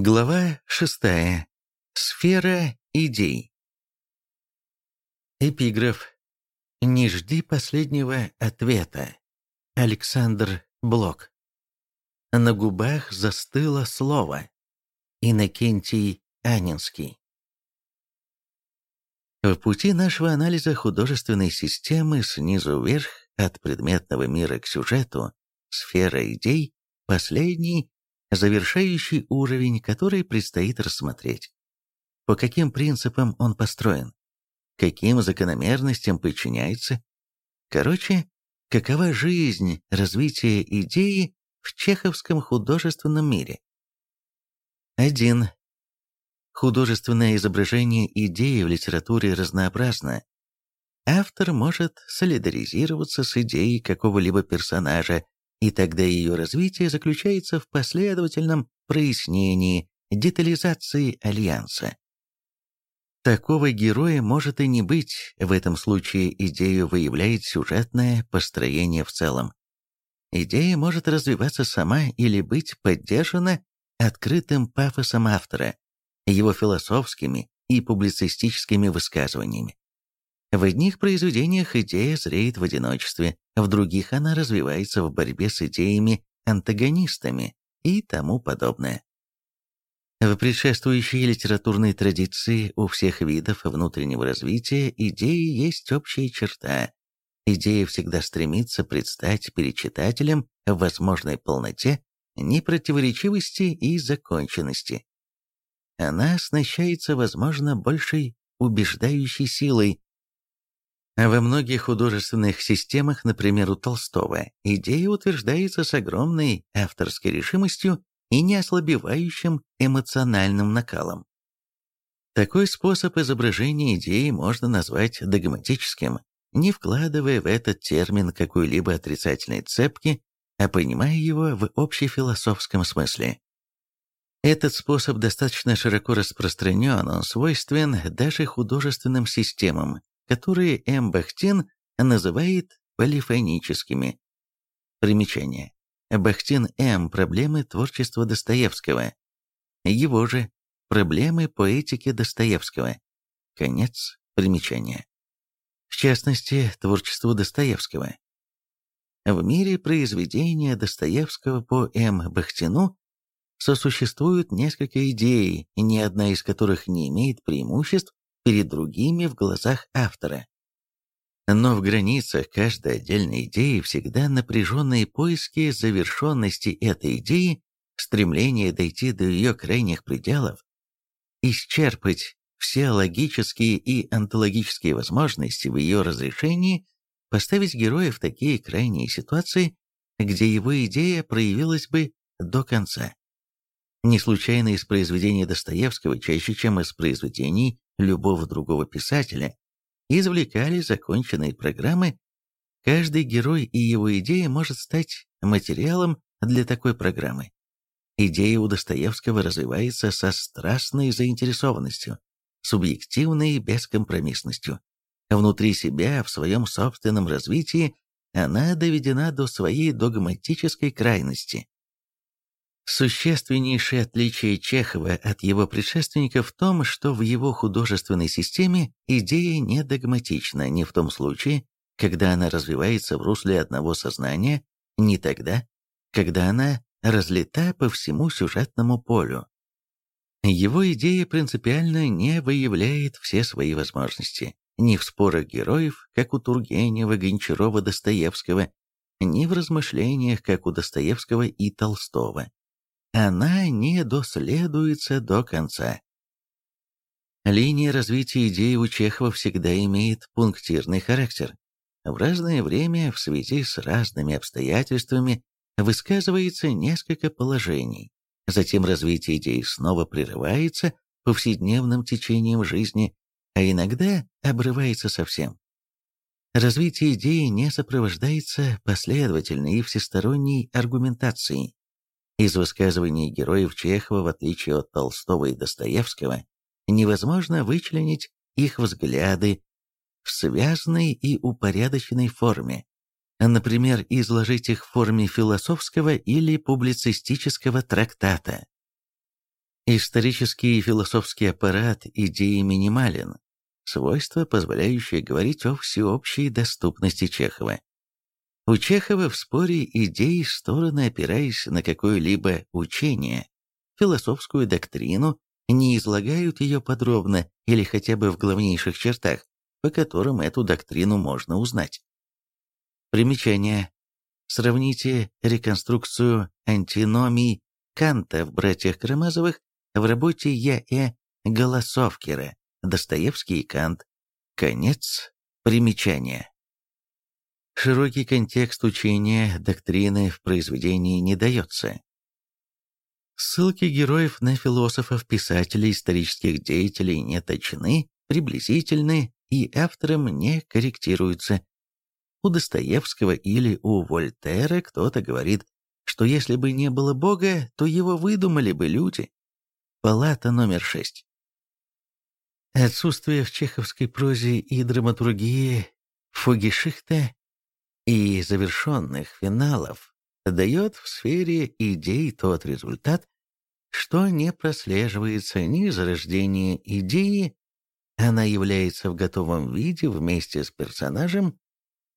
Глава шестая. Сфера идей. Эпиграф. «Не жди последнего ответа». Александр Блок. На губах застыло слово. Иннокентий Анинский. В пути нашего анализа художественной системы снизу вверх, от предметного мира к сюжету, сфера идей, последний завершающий уровень, который предстоит рассмотреть. По каким принципам он построен? Каким закономерностям подчиняется? Короче, какова жизнь, развитие идеи в чеховском художественном мире? 1. Художественное изображение идеи в литературе разнообразно. Автор может солидаризироваться с идеей какого-либо персонажа и тогда ее развитие заключается в последовательном прояснении, детализации альянса. Такого героя может и не быть, в этом случае идею выявляет сюжетное построение в целом. Идея может развиваться сама или быть поддержана открытым пафосом автора, его философскими и публицистическими высказываниями. В одних произведениях идея зреет в одиночестве, в других она развивается в борьбе с идеями-антагонистами и тому подобное. В предшествующей литературной традиции у всех видов внутреннего развития идеи есть общая черта. Идея всегда стремится предстать перед читателем в возможной полноте, непротиворечивости и законченности. Она оснащается, возможно, большей убеждающей силой, во многих художественных системах, например, у Толстого, идея утверждается с огромной авторской решимостью и неослабевающим эмоциональным накалом. Такой способ изображения идеи можно назвать догматическим, не вкладывая в этот термин какой-либо отрицательной цепки, а понимая его в общефилософском смысле. Этот способ достаточно широко распространен, он свойствен даже художественным системам, которые М. Бахтин называет полифоническими. Примечание. Бахтин М. Проблемы творчества Достоевского. Его же Проблемы поэтики Достоевского. Конец примечания. В частности, творчество Достоевского. В мире произведения Достоевского по М. Бахтину сосуществуют несколько идей, ни одна из которых не имеет преимуществ перед другими в глазах автора. Но в границах каждой отдельной идеи всегда напряженные поиски завершенности этой идеи, стремление дойти до ее крайних пределов, исчерпать все логические и онтологические возможности в ее разрешении, поставить героя в такие крайние ситуации, где его идея проявилась бы до конца. Не случайно из произведений Достоевского, чаще чем из произведений любого другого писателя, извлекали законченные программы, каждый герой и его идея может стать материалом для такой программы. Идея у Достоевского развивается со страстной заинтересованностью, субъективной бескомпромиссностью. Внутри себя, в своем собственном развитии, она доведена до своей догматической крайности. Существеннейшее отличие Чехова от его предшественников в том, что в его художественной системе идея не догматична не в том случае, когда она развивается в русле одного сознания, не тогда, когда она разлита по всему сюжетному полю. Его идея принципиально не выявляет все свои возможности, ни в спорах героев, как у Тургенева, Гончарова, Достоевского, ни в размышлениях, как у Достоевского и Толстого она не доследуется до конца. Линия развития идеи у Чехова всегда имеет пунктирный характер. В разное время в связи с разными обстоятельствами высказывается несколько положений. Затем развитие идеи снова прерывается повседневным течением жизни, а иногда обрывается совсем. Развитие идеи не сопровождается последовательной и всесторонней аргументацией. Из высказываний героев Чехова, в отличие от Толстого и Достоевского, невозможно вычленить их взгляды в связанной и упорядоченной форме, например, изложить их в форме философского или публицистического трактата. Исторический и философский аппарат идеи минимален, свойство, позволяющее говорить о всеобщей доступности Чехова. У Чехова в споре идей стороны, опираясь на какое-либо учение, философскую доктрину, не излагают ее подробно или хотя бы в главнейших чертах, по которым эту доктрину можно узнать. Примечание. Сравните реконструкцию антиномий Канта в «Братьях Карамазовых» в работе Я.Э. Голосовкера «Достоевский и Кант». Конец примечания. Широкий контекст учения доктрины в произведении не дается. Ссылки героев на философов, писателей, исторических деятелей не точны, приблизительны и автором не корректируются. У Достоевского или у Вольтера кто-то говорит, что если бы не было Бога, то его выдумали бы люди. Палата номер шесть. Отсутствие в чеховской прозе и драматургии фугишихта и завершенных финалов дает в сфере идей тот результат, что не прослеживается ни зарождение идеи, она является в готовом виде вместе с персонажем,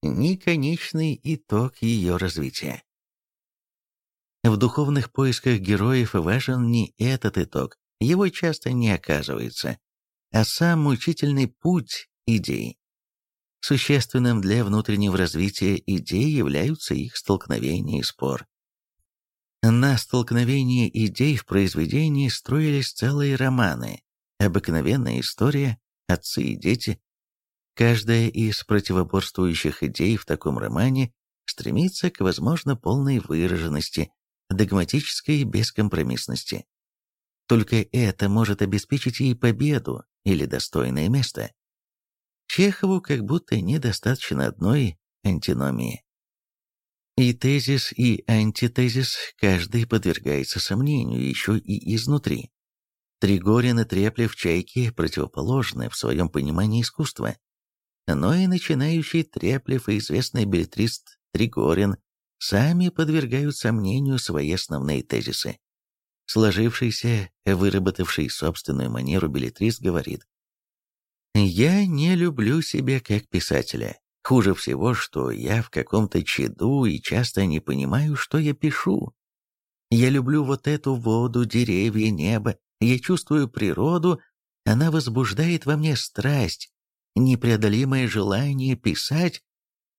ни конечный итог ее развития. В духовных поисках героев важен не этот итог, его часто не оказывается, а сам мучительный путь идей. Существенным для внутреннего развития идей являются их столкновения и спор. На столкновении идей в произведении строились целые романы, обыкновенная история, отцы и дети. Каждая из противоборствующих идей в таком романе стремится к, возможно, полной выраженности, догматической бескомпромиссности. Только это может обеспечить ей победу или достойное место. Чехову как будто недостаточно одной антиномии. И тезис, и антитезис каждый подвергается сомнению еще и изнутри. Тригорин и Треплев Чайки противоположны в своем понимании искусства. Но и начинающий Треплев и известный билетрист Тригорин сами подвергают сомнению свои основные тезисы. Сложившийся, выработавший собственную манеру билетрист говорит, я не люблю себя как писателя. Хуже всего, что я в каком-то чаду и часто не понимаю, что я пишу. Я люблю вот эту воду, деревья, небо. Я чувствую природу, она возбуждает во мне страсть, непреодолимое желание писать.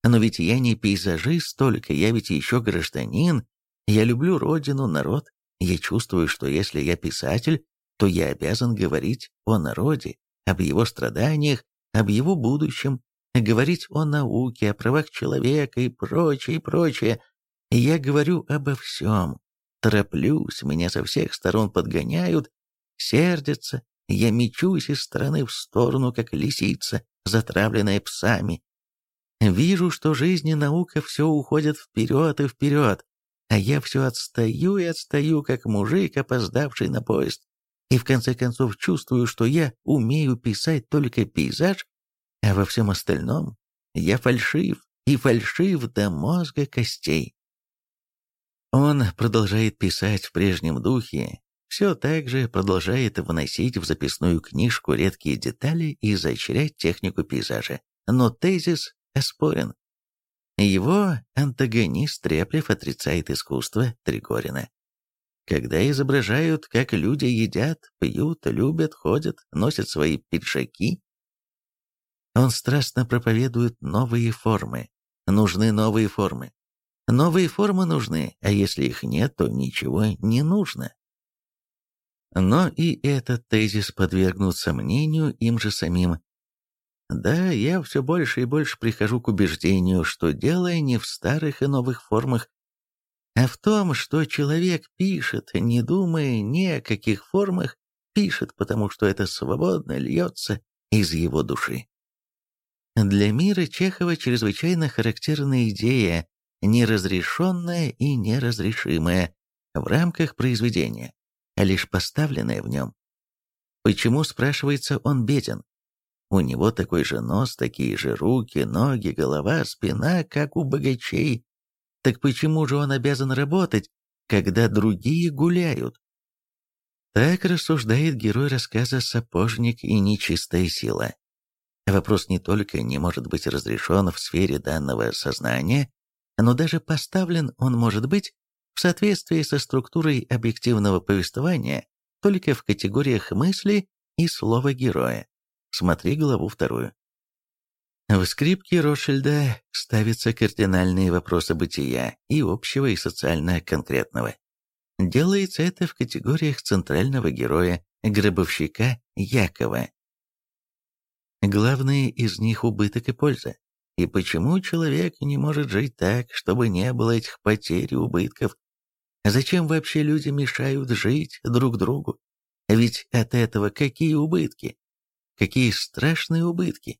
Но ведь я не пейзажист только, я ведь еще гражданин. Я люблю родину, народ. Я чувствую, что если я писатель, то я обязан говорить о народе, об его страданиях, об его будущем, говорить о науке, о правах человека и прочее, и прочее. я говорю обо всем. Тороплюсь, меня со всех сторон подгоняют, сердятся, я мечусь из стороны в сторону, как лисица, затравленная псами. Вижу, что жизнь и наука все уходят вперед и вперед, а я все отстаю и отстаю, как мужик, опоздавший на поезд и в конце концов чувствую, что я умею писать только пейзаж, а во всем остальном я фальшив и фальшив до мозга костей. Он продолжает писать в прежнем духе, все так же продолжает вносить в записную книжку редкие детали и изощрять технику пейзажа, но тезис оспорен. Его антагонист Треплев отрицает искусство Тригорина когда изображают, как люди едят, пьют, любят, ходят, носят свои пиджаки. Он страстно проповедует новые формы. Нужны новые формы. Новые формы нужны, а если их нет, то ничего не нужно. Но и этот тезис подвергнут сомнению им же самим. Да, я все больше и больше прихожу к убеждению, что дело не в старых и новых формах, а в том, что человек пишет, не думая ни о каких формах, пишет, потому что это свободно льется из его души. Для мира Чехова чрезвычайно характерна идея, неразрешенная и неразрешимая в рамках произведения, а лишь поставленная в нем. Почему, спрашивается, он беден? У него такой же нос, такие же руки, ноги, голова, спина, как у богачей, так почему же он обязан работать, когда другие гуляют? Так рассуждает герой рассказа «Сапожник и нечистая сила». Вопрос не только не может быть разрешен в сфере данного сознания, но даже поставлен он может быть в соответствии со структурой объективного повествования только в категориях мысли и слова героя. Смотри главу вторую. В скрипке Ротшильда ставятся кардинальные вопросы бытия и общего, и социально-конкретного. Делается это в категориях центрального героя, гробовщика Якова. Главное из них убыток и польза. И почему человек не может жить так, чтобы не было этих потерь и убытков? Зачем вообще люди мешают жить друг другу? Ведь от этого какие убытки? Какие страшные убытки?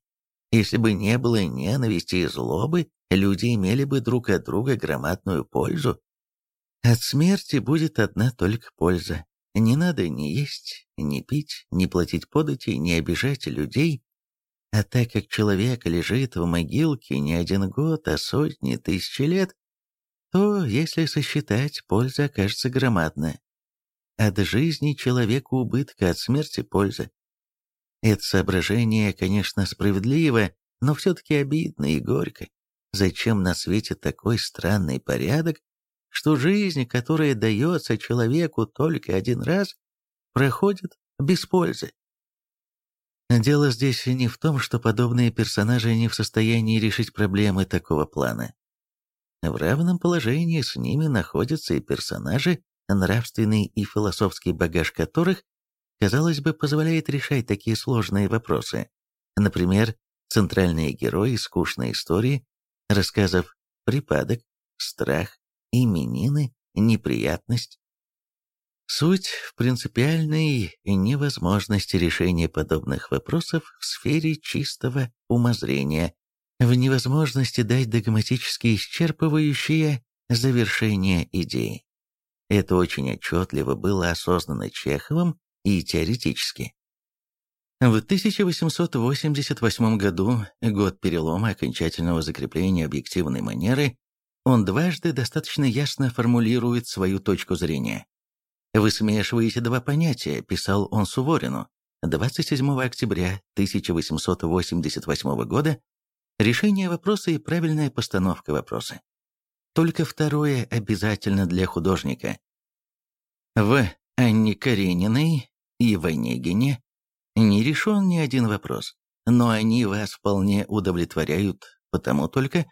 Если бы не было ненависти и злобы, люди имели бы друг от друга громадную пользу. От смерти будет одна только польза. Не надо ни есть, ни пить, ни платить подати, ни обижать людей. А так как человек лежит в могилке не один год, а сотни, тысячи лет, то, если сосчитать, польза окажется громадная. От жизни человеку убытка, от смерти польза. Это соображение, конечно, справедливо, но все-таки обидно и горько. Зачем на свете такой странный порядок, что жизнь, которая дается человеку только один раз, проходит без пользы? Дело здесь не в том, что подобные персонажи не в состоянии решить проблемы такого плана. В равном положении с ними находятся и персонажи, нравственный и философский багаж которых казалось бы, позволяет решать такие сложные вопросы. Например, центральные герои скучной истории, рассказов «Припадок», «Страх», «Именины», «Неприятность». Суть в принципиальной невозможности решения подобных вопросов в сфере чистого умозрения, в невозможности дать догматически исчерпывающее завершение идеи. Это очень отчетливо было осознано Чеховым и теоретически. В 1888 году, год перелома окончательного закрепления объективной манеры, он дважды достаточно ясно формулирует свою точку зрения. «Вы смешиваете два понятия», – писал он Суворину 27 октября 1888 года, решение вопроса и правильная постановка вопроса. Только второе обязательно для художника. В Анне Карениной и в Онегине не решен ни один вопрос, но они вас вполне удовлетворяют, потому только,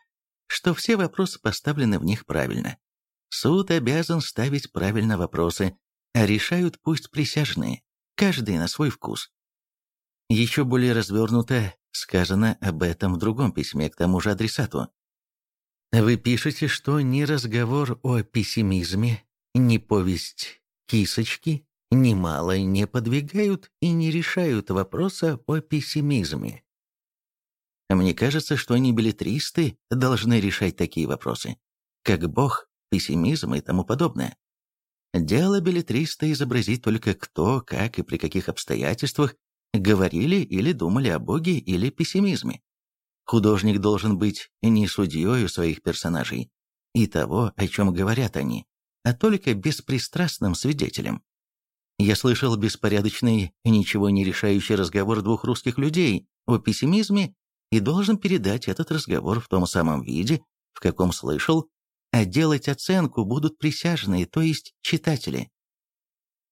что все вопросы поставлены в них правильно. Суд обязан ставить правильно вопросы, а решают пусть присяжные, каждый на свой вкус. Еще более развернуто сказано об этом в другом письме к тому же адресату. Вы пишете, что ни разговор о пессимизме, ни повесть кисочки немало не подвигают и не решают вопроса о пессимизме. Мне кажется, что они билетристы должны решать такие вопросы, как Бог, пессимизм и тому подобное. Дело билетриста изобразить только кто, как и при каких обстоятельствах говорили или думали о Боге или пессимизме. Художник должен быть не судьей своих персонажей и того, о чем говорят они, а только беспристрастным свидетелем. Я слышал беспорядочный, ничего не решающий разговор двух русских людей о пессимизме и должен передать этот разговор в том самом виде, в каком слышал, а делать оценку будут присяжные, то есть читатели.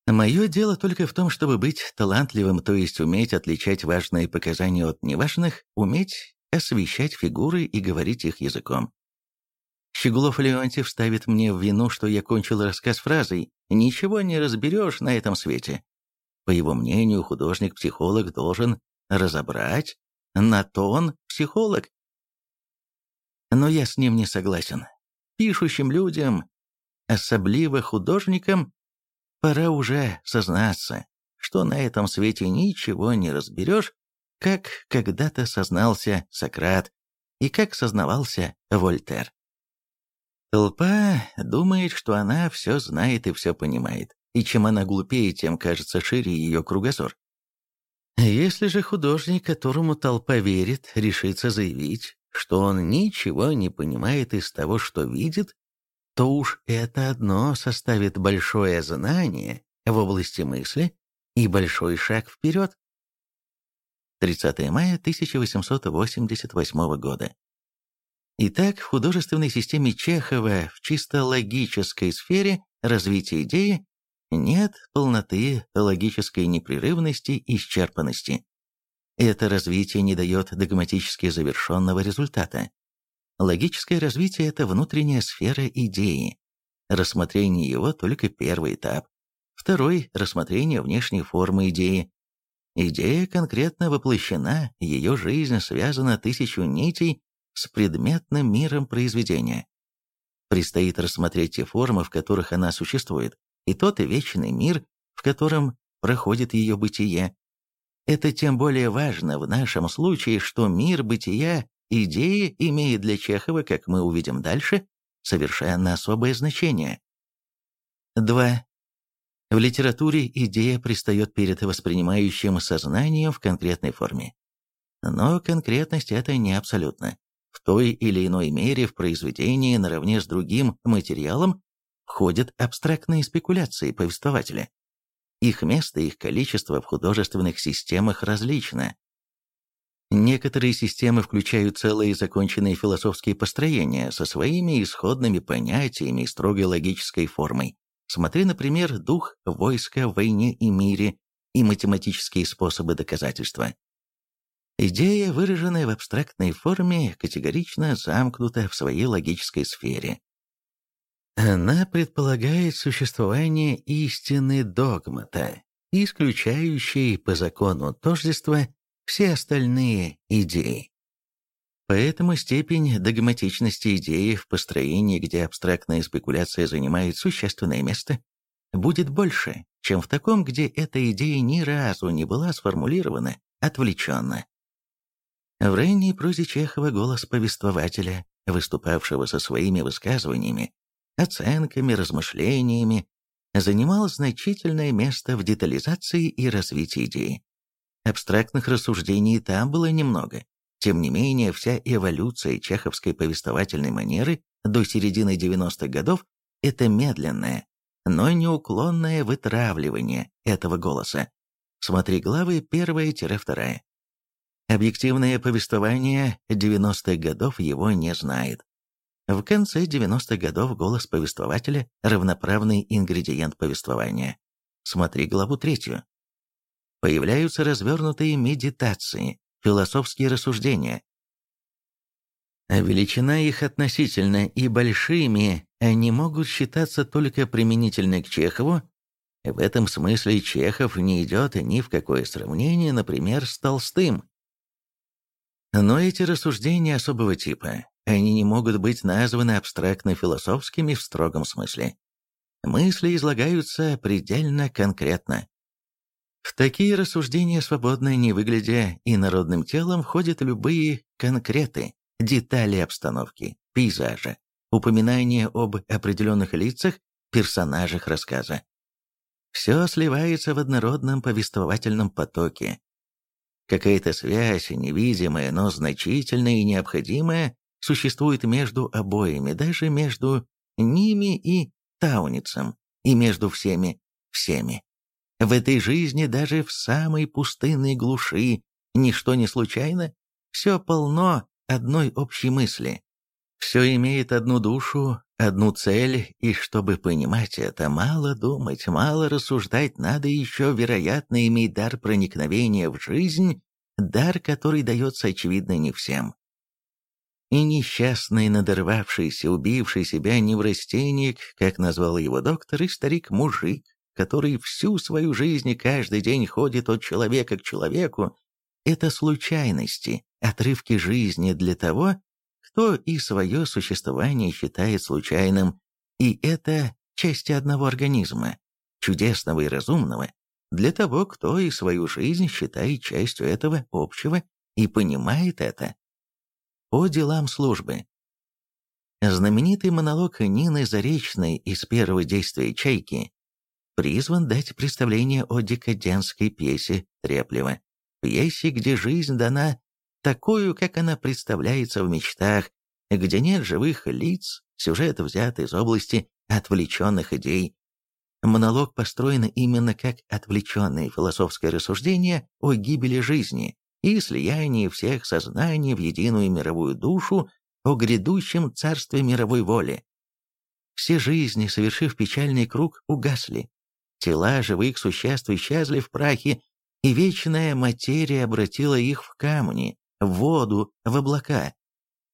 Мое дело только в том, чтобы быть талантливым, то есть уметь отличать важные показания от неважных, уметь освещать фигуры и говорить их языком. Щеглов Леонтьев ставит мне в вину, что я кончил рассказ фразой «Ничего не разберешь на этом свете». По его мнению, художник-психолог должен разобрать, на то он психолог. Но я с ним не согласен. Пишущим людям, особливо художникам, пора уже сознаться, что на этом свете ничего не разберешь, как когда-то сознался Сократ и как сознавался Вольтер. Толпа думает, что она все знает и все понимает, и чем она глупее, тем кажется шире ее кругозор. Если же художник, которому толпа верит, решится заявить, что он ничего не понимает из того, что видит, то уж это одно составит большое знание в области мысли и большой шаг вперед. 30 мая 1888 года. Итак, в художественной системе Чехова в чисто логической сфере развития идеи нет полноты логической непрерывности и исчерпанности. Это развитие не дает догматически завершенного результата. Логическое развитие – это внутренняя сфера идеи. Рассмотрение его – только первый этап. Второй – рассмотрение внешней формы идеи. Идея конкретно воплощена, ее жизнь связана тысячу нитей с предметным миром произведения. Предстоит рассмотреть те формы, в которых она существует, и тот вечный мир, в котором проходит ее бытие. Это тем более важно в нашем случае, что мир бытия идеи имеет для Чехова, как мы увидим дальше, совершенно особое значение. 2. В литературе идея предстает перед воспринимающим сознанием в конкретной форме. Но конкретность это не абсолютно. В той или иной мере в произведении наравне с другим материалом входят абстрактные спекуляции повествователя. Их место, их количество в художественных системах различно. Некоторые системы включают целые законченные философские построения со своими исходными понятиями и строгой логической формой. Смотри, например, «Дух войска в войне и мире» и математические способы доказательства. Идея, выраженная в абстрактной форме, категорично замкнута в своей логической сфере. Она предполагает существование истины догмата, исключающей по закону тождества все остальные идеи. Поэтому степень догматичности идеи в построении, где абстрактная спекуляция занимает существенное место, будет больше, чем в таком, где эта идея ни разу не была сформулирована отвлеченно. В ранней прозе Чехова голос повествователя, выступавшего со своими высказываниями, оценками, размышлениями, занимал значительное место в детализации и развитии идеи. Абстрактных рассуждений там было немного. Тем не менее, вся эволюция чеховской повествовательной манеры до середины 90-х годов – это медленное, но неуклонное вытравливание этого голоса. Смотри главы 1-2. Объективное повествование 90-х годов его не знает. В конце 90-х годов голос повествователя – равноправный ингредиент повествования. Смотри главу третью. Появляются развернутые медитации, философские рассуждения. Величина их относительно и большими они могут считаться только применительно к Чехову. В этом смысле Чехов не идет ни в какое сравнение, например, с Толстым. Но эти рассуждения особого типа, они не могут быть названы абстрактно-философскими в строгом смысле. Мысли излагаются предельно конкретно. В такие рассуждения, свободно не выглядя и народным телом, входят любые конкреты, детали обстановки, пейзажа, упоминания об определенных лицах, персонажах рассказа. Все сливается в однородном повествовательном потоке, Какая-то связь, невидимая, но значительная и необходимая, существует между обоими, даже между ними и Тауницем, и между всеми всеми. В этой жизни, даже в самой пустынной глуши, ничто не случайно, все полно одной общей мысли. Все имеет одну душу, одну цель, и чтобы понимать это, мало думать, мало рассуждать, надо еще, вероятно, иметь дар проникновения в жизнь, дар, который дается, очевидно, не всем. И несчастный, надорвавшийся, убивший себя неврастенник, как назвал его доктор, и старик-мужик, который всю свою жизнь каждый день ходит от человека к человеку, это случайности, отрывки жизни для того, кто и свое существование считает случайным, и это части одного организма, чудесного и разумного, для того, кто и свою жизнь считает частью этого общего и понимает это. По делам службы. Знаменитый монолог Нины Заречной из первого действия «Чайки» призван дать представление о декадентской пьесе Треплева, пьесе, где жизнь дана такую, как она представляется в мечтах, где нет живых лиц, сюжет взят из области отвлеченных идей. Монолог построен именно как отвлеченное философское рассуждение о гибели жизни и слиянии всех сознаний в единую мировую душу о грядущем царстве мировой воли. Все жизни, совершив печальный круг, угасли. Тела живых существ исчезли в прахе, и вечная материя обратила их в камни, в воду, в облака.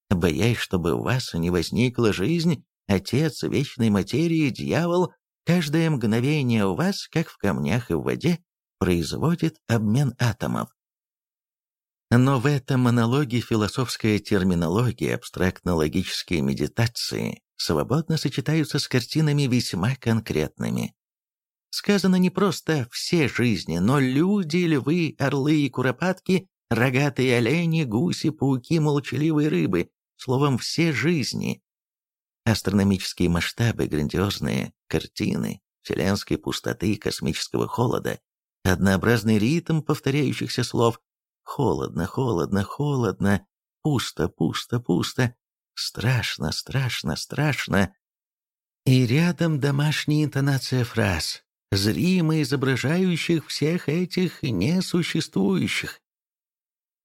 Боясь, чтобы у вас не возникла жизнь, Отец вечной материи, дьявол, каждое мгновение у вас, как в камнях и в воде, производит обмен атомов. Но в этом монологе философская терминология, абстрактно-логические медитации свободно сочетаются с картинами весьма конкретными. Сказано не просто «все жизни», но люди, львы, орлы и куропатки, рогатые олени, гуси, пауки, молчаливые рыбы, словом, все жизни. Астрономические масштабы, грандиозные картины, вселенской пустоты, космического холода, однообразный ритм повторяющихся слов «холодно, холодно, холодно», «пусто, пусто, пусто», «страшно, страшно, страшно». И рядом домашняя интонация фраз, зримо изображающих всех этих несуществующих.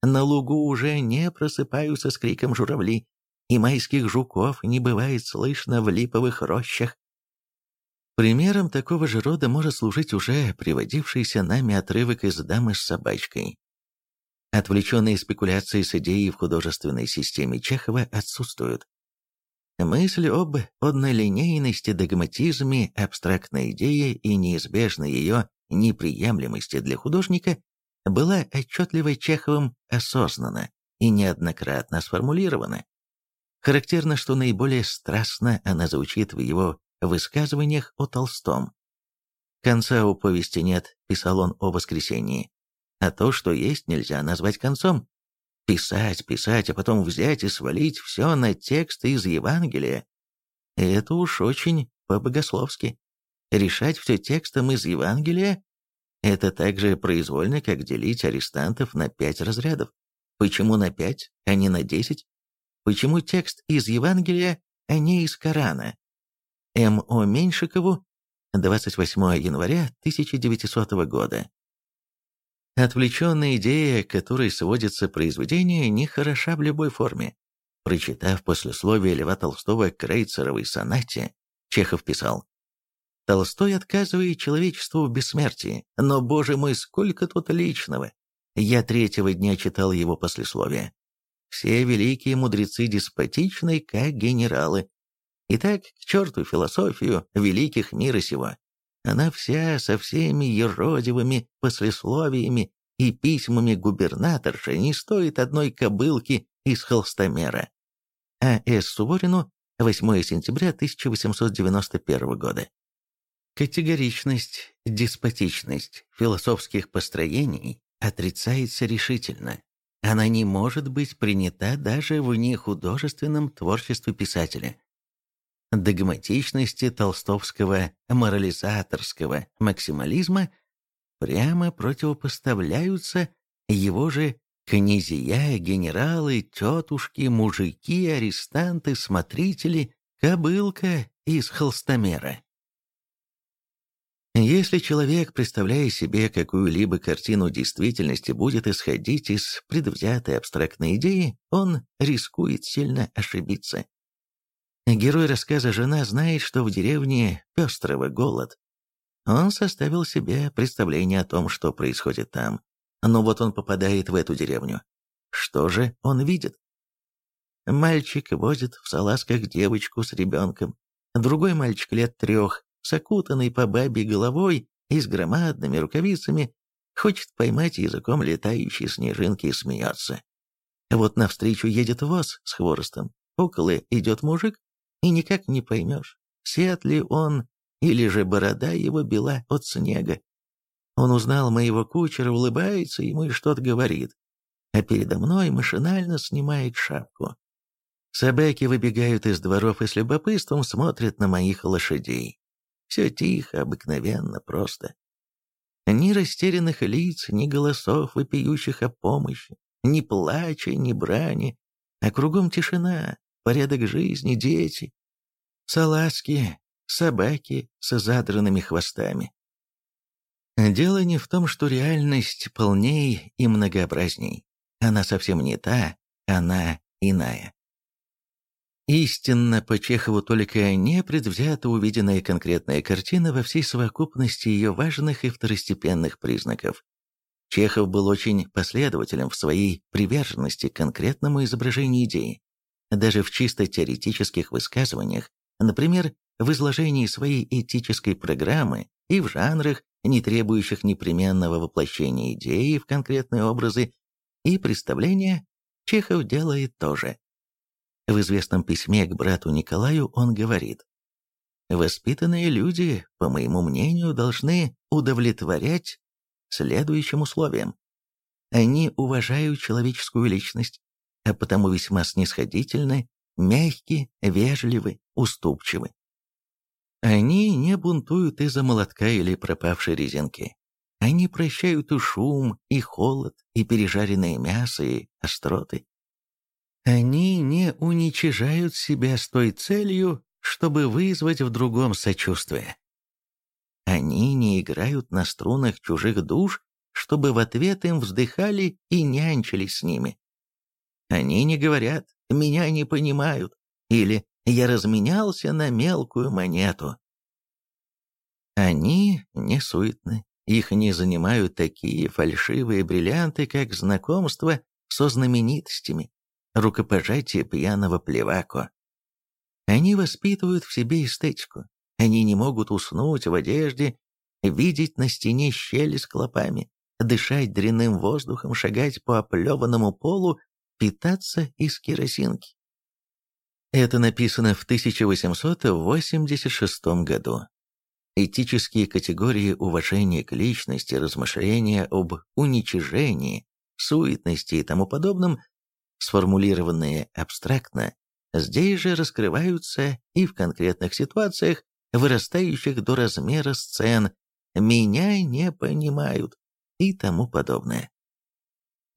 На лугу уже не просыпаются с криком журавли, и майских жуков не бывает слышно в липовых рощах. Примером такого же рода может служить уже приводившийся нами отрывок из «Дамы с собачкой». Отвлеченные спекуляции с идеей в художественной системе Чехова отсутствуют. Мысль об однолинейности, догматизме, абстрактной идее и неизбежной ее неприемлемости для художника была отчетливо Чеховым осознана и неоднократно сформулирована. Характерно, что наиболее страстно она звучит в его высказываниях о Толстом. «Конца у повести нет», — писал он о воскресении. «А то, что есть, нельзя назвать концом. Писать, писать, а потом взять и свалить все на текст из Евангелия. Это уж очень по-богословски. Решать все текстом из Евангелия — это так же произвольно, как делить арестантов на пять разрядов. Почему на пять, а не на десять? Почему текст из Евангелия, а не из Корана? М.О. Меньшикову, 28 января 1900 года. Отвлеченная идея, которой сводится произведение, не хороша в любой форме. Прочитав послесловие Льва Толстого к Крейцеровой сонате, Чехов писал «Толстой отказывает человечеству в бессмертии, но, боже мой, сколько тут личного! Я третьего дня читал его послесловие. Все великие мудрецы деспотичны, как генералы. Итак, к черту философию великих мира сего. Она вся со всеми еродивыми послесловиями и письмами губернаторши не стоит одной кобылки из холстомера. А. С. Суворину, 8 сентября 1891 года. Категоричность, деспотичность философских построений отрицается решительно. Она не может быть принята даже в нехудожественном творчестве писателя. Догматичности толстовского морализаторского максимализма прямо противопоставляются его же князья, генералы, тетушки, мужики, арестанты, смотрители, кобылка из холстомера. Если человек, представляя себе какую-либо картину действительности, будет исходить из предвзятой абстрактной идеи, он рискует сильно ошибиться. Герой рассказа «Жена» знает, что в деревне Пестрого голод. Он составил себе представление о том, что происходит там. Но вот он попадает в эту деревню. Что же он видит? Мальчик возит в салазках девочку с ребенком. Другой мальчик лет трех с окутанной по бабе головой и с громадными рукавицами, хочет поймать языком летающие снежинки и смеется. Вот навстречу едет воз с хворостом, около идет мужик, и никак не поймешь, сед ли он, или же борода его бела от снега. Он узнал моего кучера, улыбается ему и что-то говорит, а передо мной машинально снимает шапку. Собаки выбегают из дворов и с любопытством смотрят на моих лошадей. Все тихо, обыкновенно, просто. Ни растерянных лиц, ни голосов, вопиющих о помощи, ни плача, ни брани, а кругом тишина, порядок жизни, дети. Салазки, собаки с задранными хвостами. Дело не в том, что реальность полней и многообразней. Она совсем не та, она иная. Истинно по Чехову только непредвзято увиденная конкретная картина во всей совокупности ее важных и второстепенных признаков. Чехов был очень последователен в своей приверженности к конкретному изображению идеи. Даже в чисто теоретических высказываниях, например, в изложении своей этической программы и в жанрах, не требующих непременного воплощения идеи в конкретные образы и представления, Чехов делает то же. В известном письме к брату Николаю он говорит, «Воспитанные люди, по моему мнению, должны удовлетворять следующим условиям. Они уважают человеческую личность, а потому весьма снисходительны, мягки, вежливы, уступчивы. Они не бунтуют из-за молотка или пропавшей резинки. Они прощают и шум, и холод, и пережаренное мясо, и остроты. Они не уничижают себя с той целью, чтобы вызвать в другом сочувствие. Они не играют на струнах чужих душ, чтобы в ответ им вздыхали и нянчились с ними. Они не говорят «меня не понимают» или я разменялся на мелкую монету. Они не суетны, их не занимают такие фальшивые бриллианты, как знакомство со знаменитостями, рукопожатие пьяного плевако. Они воспитывают в себе эстетику, они не могут уснуть в одежде, видеть на стене щели с клопами, дышать дрянным воздухом, шагать по оплеванному полу, питаться из керосинки. Это написано в 1886 году. Этические категории уважения к личности, размышления об уничижении, суетности и тому подобном, сформулированные абстрактно, здесь же раскрываются и в конкретных ситуациях, вырастающих до размера сцен «меня не понимают» и тому подобное.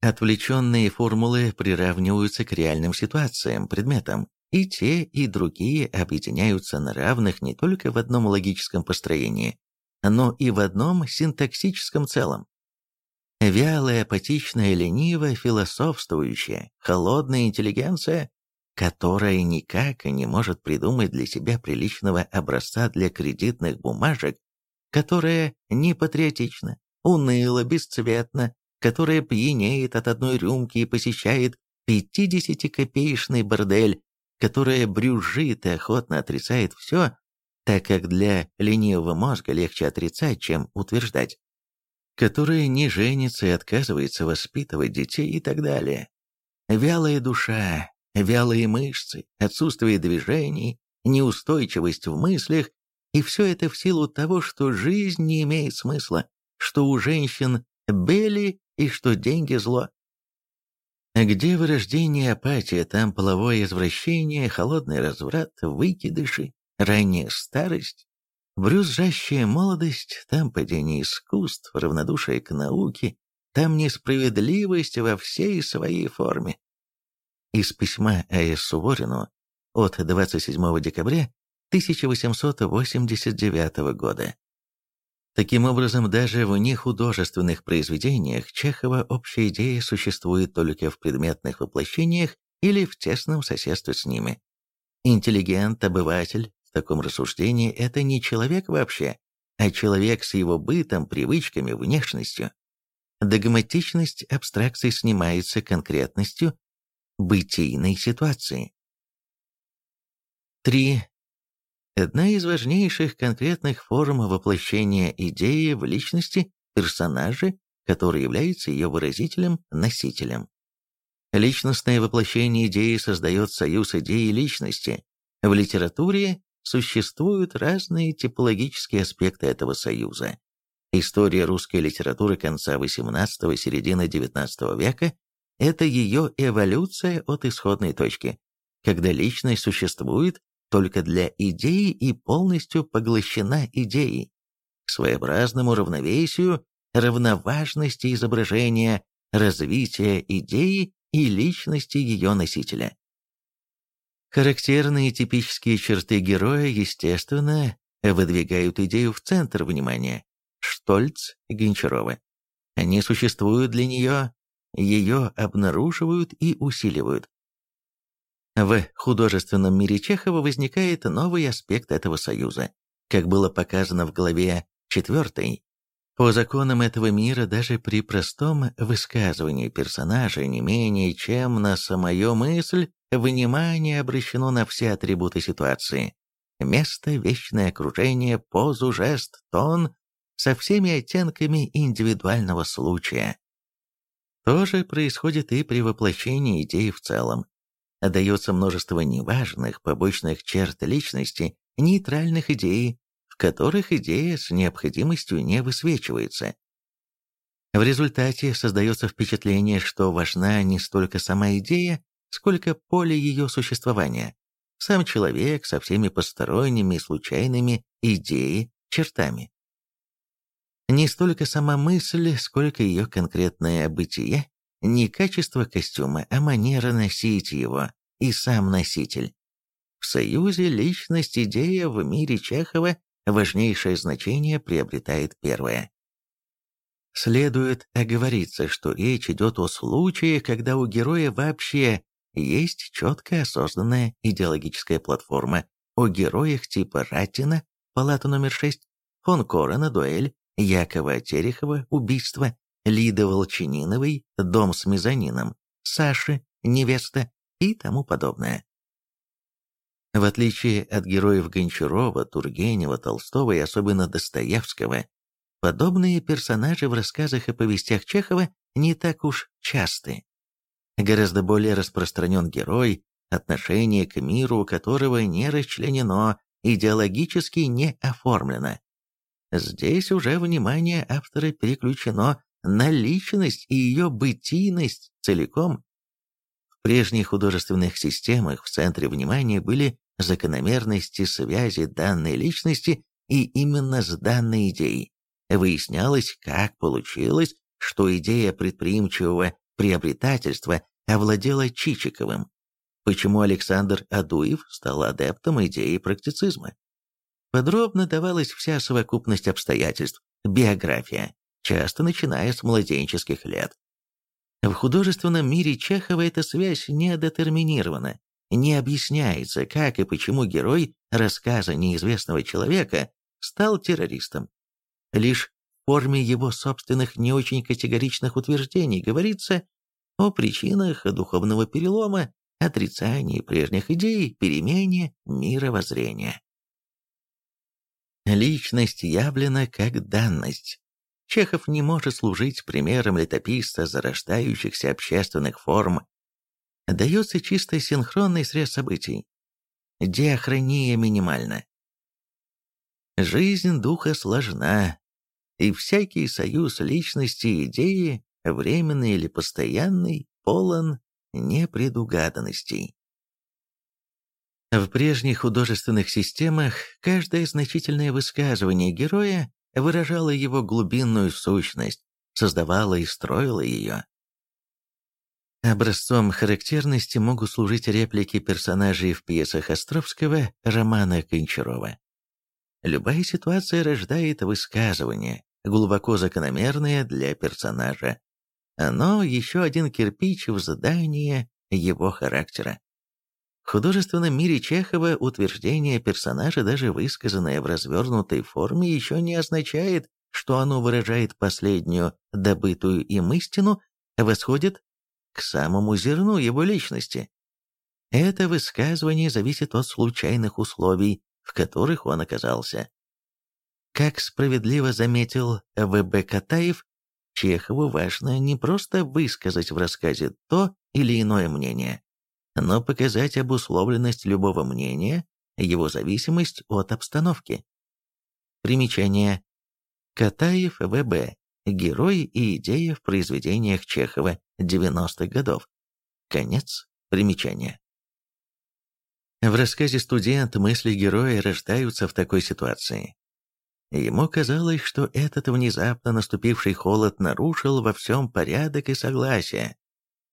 Отвлеченные формулы приравниваются к реальным ситуациям, предметам, и те, и другие объединяются на равных не только в одном логическом построении, но и в одном синтаксическом целом. Вялая, апатичная, ленивая, философствующая, холодная интеллигенция, которая никак не может придумать для себя приличного образца для кредитных бумажек, которая не патриотична, уныла, бесцветна, которая пьянеет от одной рюмки и посещает 50-копеечный бордель, которая брюжит и охотно отрицает все, так как для ленивого мозга легче отрицать, чем утверждать, которая не женится и отказывается воспитывать детей и так далее. Вялая душа, вялые мышцы, отсутствие движений, неустойчивость в мыслях, и все это в силу того, что жизнь не имеет смысла, что у женщин бели и что деньги зло. Где вырождение апатия, там половое извращение, холодный разврат, выкидыши, ранняя старость, брюзжащая молодость, там падение искусств, равнодушие к науке, там несправедливость во всей своей форме. Из письма А.С. Суворину от 27 декабря 1889 года. Таким образом, даже в нехудожественных произведениях Чехова общая идея существует только в предметных воплощениях или в тесном соседстве с ними. Интеллигент, обыватель, таком рассуждении это не человек вообще, а человек с его бытом, привычками, внешностью. Догматичность абстракций снимается конкретностью бытийной ситуации. 3. Одна из важнейших конкретных форм воплощения идеи в личности – персонажа, который является ее выразителем-носителем. Личностное воплощение идеи создает союз идеи и личности. В литературе существуют разные типологические аспекты этого союза. История русской литературы конца XVIII – середины XIX века – это ее эволюция от исходной точки, когда личность существует только для идеи и полностью поглощена идеей, к своеобразному равновесию, равноважности изображения, развития идеи и личности ее носителя. Характерные типические черты героя, естественно, выдвигают идею в центр внимания. Штольц Гончарова. Они существуют для нее, ее обнаруживают и усиливают. В художественном мире Чехова возникает новый аспект этого союза. Как было показано в главе 4, по законам этого мира даже при простом высказывании персонажа не менее чем на самую мысль, внимание обращено на все атрибуты ситуации. Место, вечное окружение, позу, жест, тон со всеми оттенками индивидуального случая. То же происходит и при воплощении идей в целом. Дается множество неважных побочных черт личности, нейтральных идей, в которых идея с необходимостью не высвечивается. В результате создается впечатление, что важна не столько сама идея, сколько поле ее существования, сам человек со всеми посторонними и случайными идеи, чертами. Не столько сама мысль, сколько ее конкретное бытие, не качество костюма, а манера носить его и сам носитель. В союзе личность-идея в мире Чехова важнейшее значение приобретает первое. Следует оговориться, что речь идет о случае, когда у героя вообще есть четкая осознанная идеологическая платформа, о героях типа Ратина, палата номер 6, фон Корена, дуэль, Якова Терехова, убийство, Лиды Волчининовой, дом с мезонином, Саши, невеста и тому подобное. В отличие от героев Гончарова, Тургенева, Толстого и особенно Достоевского, подобные персонажи в рассказах и повестях Чехова не так уж часты. Гораздо более распространен герой, отношение к миру которого не расчленено, идеологически не оформлено. Здесь уже внимание автора переключено на личность и ее бытийность целиком. В прежних художественных системах в центре внимания были закономерности связи данной личности и именно с данной идеей. Выяснялось, как получилось, что идея предприимчивого приобретательства овладела Чичиковым. Почему Александр Адуев стал адептом идеи практицизма? Подробно давалась вся совокупность обстоятельств, биография, часто начиная с младенческих лет. В художественном мире Чехова эта связь не детерминирована, не объясняется, как и почему герой рассказа неизвестного человека стал террористом. Лишь в форме его собственных не очень категоричных утверждений говорится о причинах духовного перелома, отрицании прежних идей, перемене мировоззрения. Личность явлена как данность. Чехов не может служить примером летописца зарождающихся общественных форм дается чисто синхронный срез событий. Диахрония минимальна. Жизнь духа сложна, и всякий союз личности и идеи, временный или постоянный, полон непредугаданностей. В прежних художественных системах каждое значительное высказывание героя выражало его глубинную сущность, создавало и строило ее. Образцом характерности могут служить реплики персонажей в пьесах Островского, романа Кончарова. Любая ситуация рождает высказывание, глубоко закономерное для персонажа. Оно еще один кирпич в задании его характера. В художественном мире Чехова утверждение персонажа, даже высказанное в развернутой форме, еще не означает, что оно выражает последнюю добытую им истину, восходит к самому зерну его личности. Это высказывание зависит от случайных условий, в которых он оказался. Как справедливо заметил В.Б. Катаев, Чехову важно не просто высказать в рассказе то или иное мнение, но показать обусловленность любого мнения, его зависимость от обстановки. Примечание. Катаев В.Б. Герой и идея в произведениях Чехова 90-х годов. Конец примечания. В рассказе «Студент» мысли героя рождаются в такой ситуации. Ему казалось, что этот внезапно наступивший холод нарушил во всем порядок и согласие.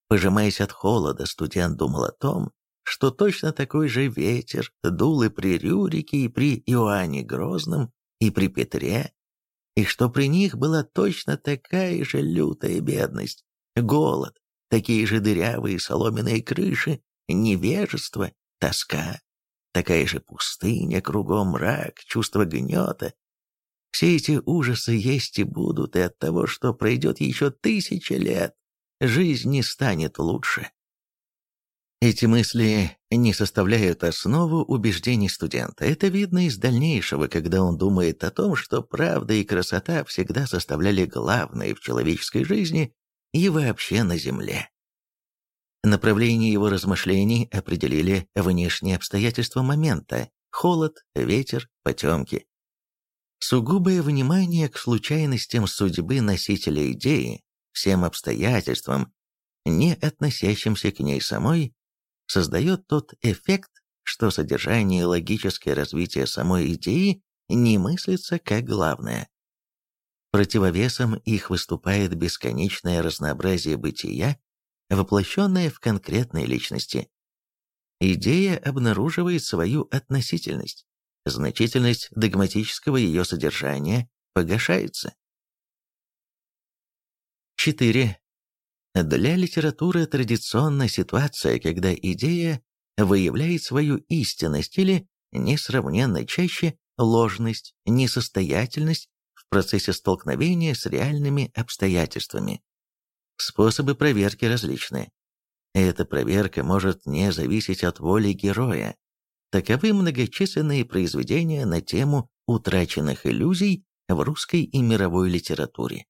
Пожимаясь от холода, студент думал о том, что точно такой же ветер дул и при Рюрике, и при Иоанне Грозном, и при Петре, и что при них была точно такая же лютая бедность, голод, такие же дырявые соломенные крыши, невежество, тоска, такая же пустыня, кругом мрак, чувство гнета. Все эти ужасы есть и будут, и от того, что пройдет еще тысяча лет, жизнь не станет лучше. Эти мысли не составляют основу убеждений студента. Это видно из дальнейшего, когда он думает о том, что правда и красота всегда составляли главное в человеческой жизни и вообще на Земле. Направление его размышлений определили внешние обстоятельства момента – холод, ветер, потемки. Сугубое внимание к случайностям судьбы носителя идеи, всем обстоятельствам, не относящимся к ней самой, создает тот эффект, что содержание и логическое развитие самой идеи не мыслится как главное. Противовесом их выступает бесконечное разнообразие бытия, воплощенное в конкретной личности. Идея обнаруживает свою относительность, значительность догматического ее содержания погашается. 4. Для литературы традиционна ситуация, когда идея выявляет свою истинность или, несравненно чаще, ложность, несостоятельность процессе столкновения с реальными обстоятельствами. Способы проверки различны. Эта проверка может не зависеть от воли героя. Таковы многочисленные произведения на тему утраченных иллюзий в русской и мировой литературе.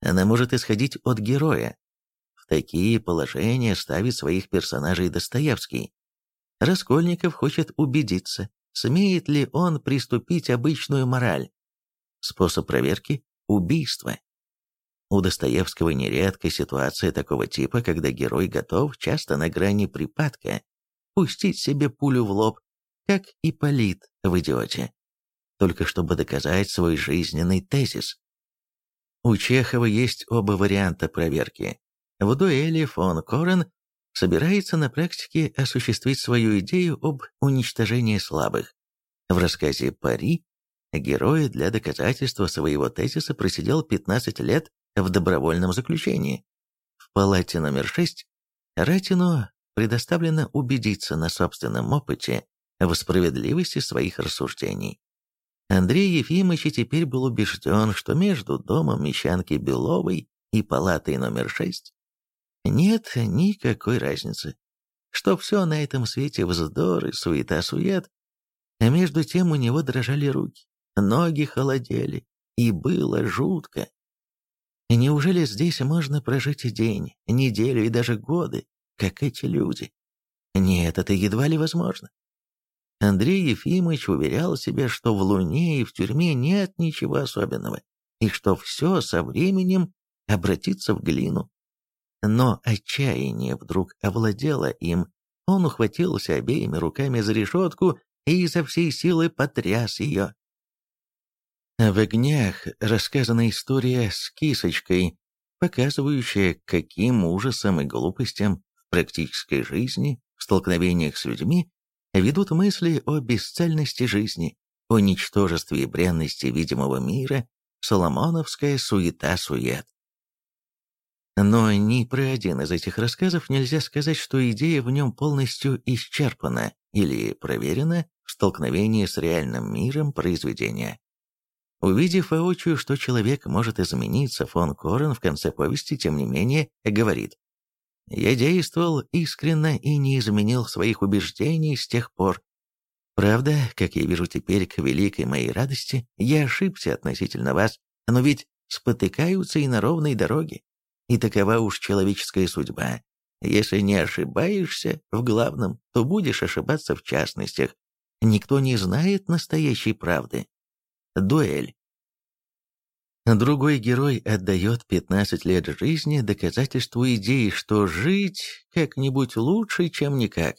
Она может исходить от героя, такие положения ставит своих персонажей Достоевский. Раскольников хочет убедиться, смеет ли он приступить обычную мораль. Способ проверки – убийство. У Достоевского нередко ситуация такого типа, когда герой готов, часто на грани припадка, пустить себе пулю в лоб, как и Полит в «Идиоте», только чтобы доказать свой жизненный тезис. У Чехова есть оба варианта проверки в дуэли фон Корен собирается на практике осуществить свою идею об уничтожении слабых. В рассказе «Пари» герой для доказательства своего тезиса просидел 15 лет в добровольном заключении. В палате номер 6 Ратину предоставлено убедиться на собственном опыте в справедливости своих рассуждений. Андрей Ефимович теперь был убежден, что между домом Мещанки Беловой и палатой номер 6 нет никакой разницы, что все на этом свете вздор и суета-сует, а между тем у него дрожали руки, ноги холодели, и было жутко. Неужели здесь можно прожить день, неделю и даже годы, как эти люди? Нет, это едва ли возможно. Андрей Ефимович уверял себя, что в Луне и в тюрьме нет ничего особенного, и что все со временем обратится в глину. Но отчаяние вдруг овладело им. Он ухватился обеими руками за решетку и изо всей силы потряс ее. В огнях рассказана история с кисочкой, показывающая, каким ужасом и глупостям в практической жизни, в столкновениях с людьми, ведут мысли о бесцельности жизни, о ничтожестве и бренности видимого мира, соломоновская суета-сует. Но ни про один из этих рассказов нельзя сказать, что идея в нем полностью исчерпана или проверена в столкновении с реальным миром произведения. Увидев воочию, что человек может измениться, фон Корен в конце повести, тем не менее, говорит «Я действовал искренно и не изменил своих убеждений с тех пор. Правда, как я вижу теперь, к великой моей радости, я ошибся относительно вас, но ведь спотыкаются и на ровной дороге. И такова уж человеческая судьба. Если не ошибаешься в главном, то будешь ошибаться в частностях. Никто не знает настоящей правды. Дуэль. Другой герой отдает 15 лет жизни доказательству идеи, что жить как-нибудь лучше, чем никак.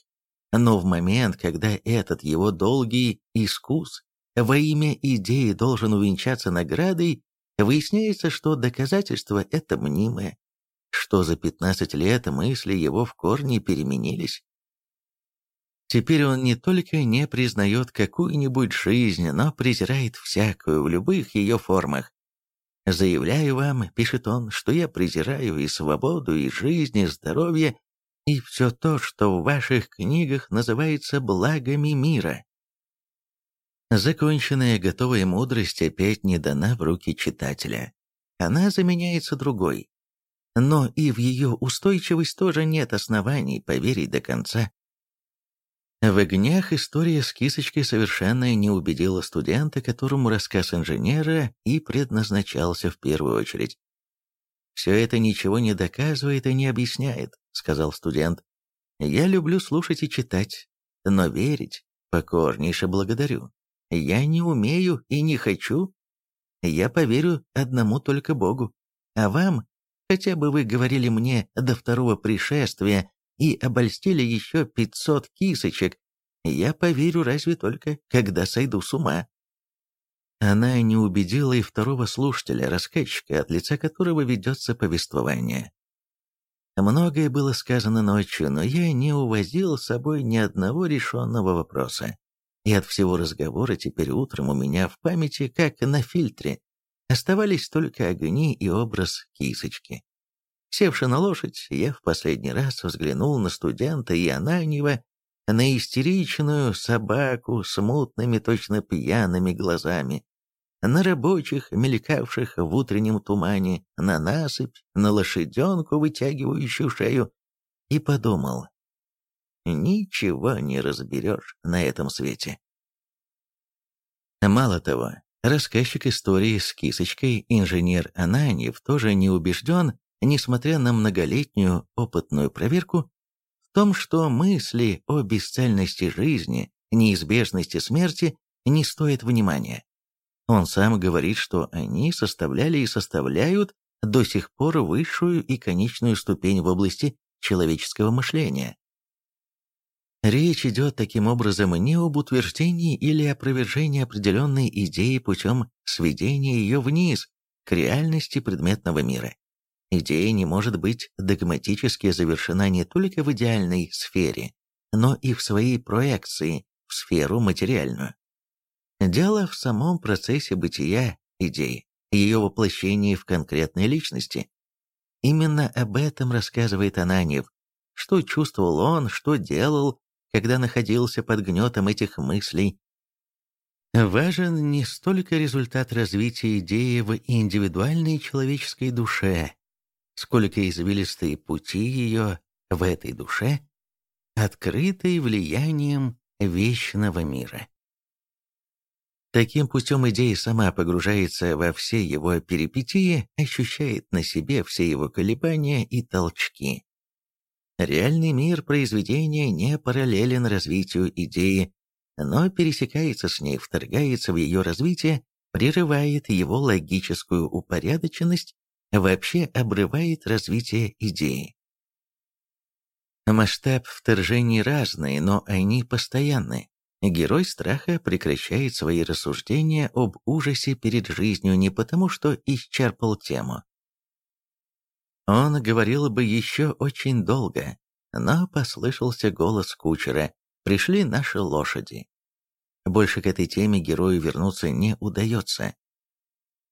Но в момент, когда этот его долгий искус во имя идеи должен увенчаться наградой, Выясняется, что доказательство – это мнимое, что за 15 лет мысли его в корне переменились. Теперь он не только не признает какую-нибудь жизнь, но презирает всякую в любых ее формах. «Заявляю вам, — пишет он, — что я презираю и свободу, и жизнь, и здоровье, и все то, что в ваших книгах называется благами мира». Законченная готовая мудрость опять не дана в руки читателя. Она заменяется другой. Но и в ее устойчивость тоже нет оснований поверить до конца. В огнях история с кисочкой совершенно не убедила студента, которому рассказ инженера и предназначался в первую очередь. «Все это ничего не доказывает и не объясняет», — сказал студент. «Я люблю слушать и читать, но верить покорнейше благодарю. Я не умею и не хочу. Я поверю одному только Богу. А вам, хотя бы вы говорили мне до второго пришествия, и обольстили еще 500 кисочек, я поверю разве только, когда сойду с ума. Она не убедила и второго слушателя, рассказчика, от лица которого ведется повествование. Многое было сказано ночью, но я не увозил с собой ни одного решенного вопроса. И от всего разговора теперь утром у меня в памяти, как на фильтре, оставались только огни и образ кисочки. Севши на лошадь, я в последний раз взглянул на студента и Ананьева, на истеричную собаку с мутными, точно пьяными глазами, на рабочих, мелькавших в утреннем тумане, на насыпь, на лошаденку, вытягивающую шею, и подумал, ничего не разберешь на этом свете. Мало того, рассказчик истории с кисочкой, инженер Ананьев, тоже не убежден, несмотря на многолетнюю опытную проверку, в том, что мысли о бесцельности жизни, неизбежности смерти не стоят внимания. Он сам говорит, что они составляли и составляют до сих пор высшую и конечную ступень в области человеческого мышления. Речь идет таким образом не об утверждении или опровержении определенной идеи путем сведения ее вниз, к реальности предметного мира. Идея не может быть догматически завершена не только в идеальной сфере, но и в своей проекции в сферу материальную. Дело в самом процессе бытия идеи, ее воплощении в конкретной личности. Именно об этом рассказывает Ананьев, что чувствовал он, что делал, когда находился под гнетом этих мыслей. Важен не столько результат развития идеи в индивидуальной человеческой душе, сколько извилистые пути ее в этой душе, открытые влиянием вечного мира. Таким путем идея сама погружается во все его перипетии, ощущает на себе все его колебания и толчки. Реальный мир произведения не параллелен развитию идеи, но пересекается с ней, вторгается в ее развитие, прерывает его логическую упорядоченность вообще обрывает развитие идеи. Масштаб вторжений разный, но они постоянны. Герой страха прекращает свои рассуждения об ужасе перед жизнью не потому, что исчерпал тему. Он говорил бы еще очень долго, но послышался голос кучера «Пришли наши лошади». Больше к этой теме герою вернуться не удается.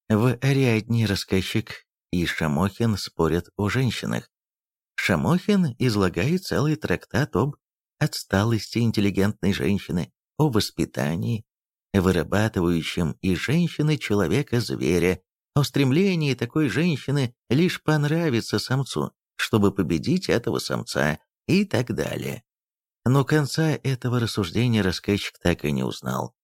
В Ариадне рассказчик и Шамохин спорят о женщинах. Шамохин излагает целый трактат об отсталости интеллигентной женщины, о воспитании, вырабатывающем из женщины человека-зверя, о стремлении такой женщины лишь понравиться самцу, чтобы победить этого самца и так далее. Но конца этого рассуждения рассказчик так и не узнал.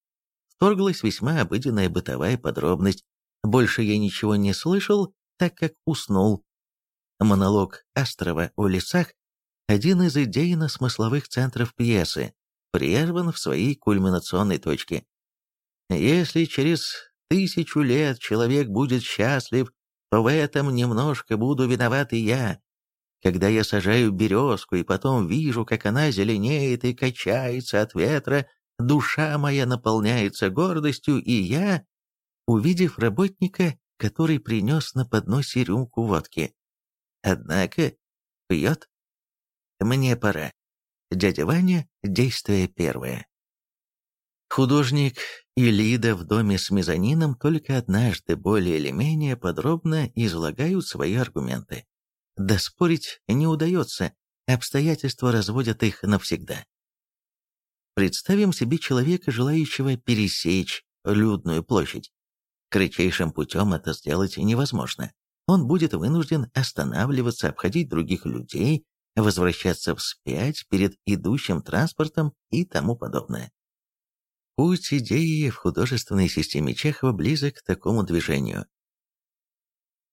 Вторглась весьма обыденная бытовая подробность. Больше я ничего не слышал, так как уснул. Монолог Астрова о лесах – один из идейно-смысловых центров пьесы, прерван в своей кульминационной точке. Если через тысячу лет человек будет счастлив, то в этом немножко буду виноват и я. Когда я сажаю березку и потом вижу, как она зеленеет и качается от ветра, душа моя наполняется гордостью, и я, увидев работника, который принес на подносе рюмку водки. Однако пьет. Мне пора. «Дядя Ваня. Действие первое». Художник и Лида в доме с мезонином только однажды более или менее подробно излагают свои аргументы. Доспорить не удается, обстоятельства разводят их навсегда. Представим себе человека, желающего пересечь людную площадь. Кратчайшим путем это сделать невозможно. Он будет вынужден останавливаться, обходить других людей, возвращаться вспять перед идущим транспортом и тому подобное. Путь идеи в художественной системе Чехова близок к такому движению.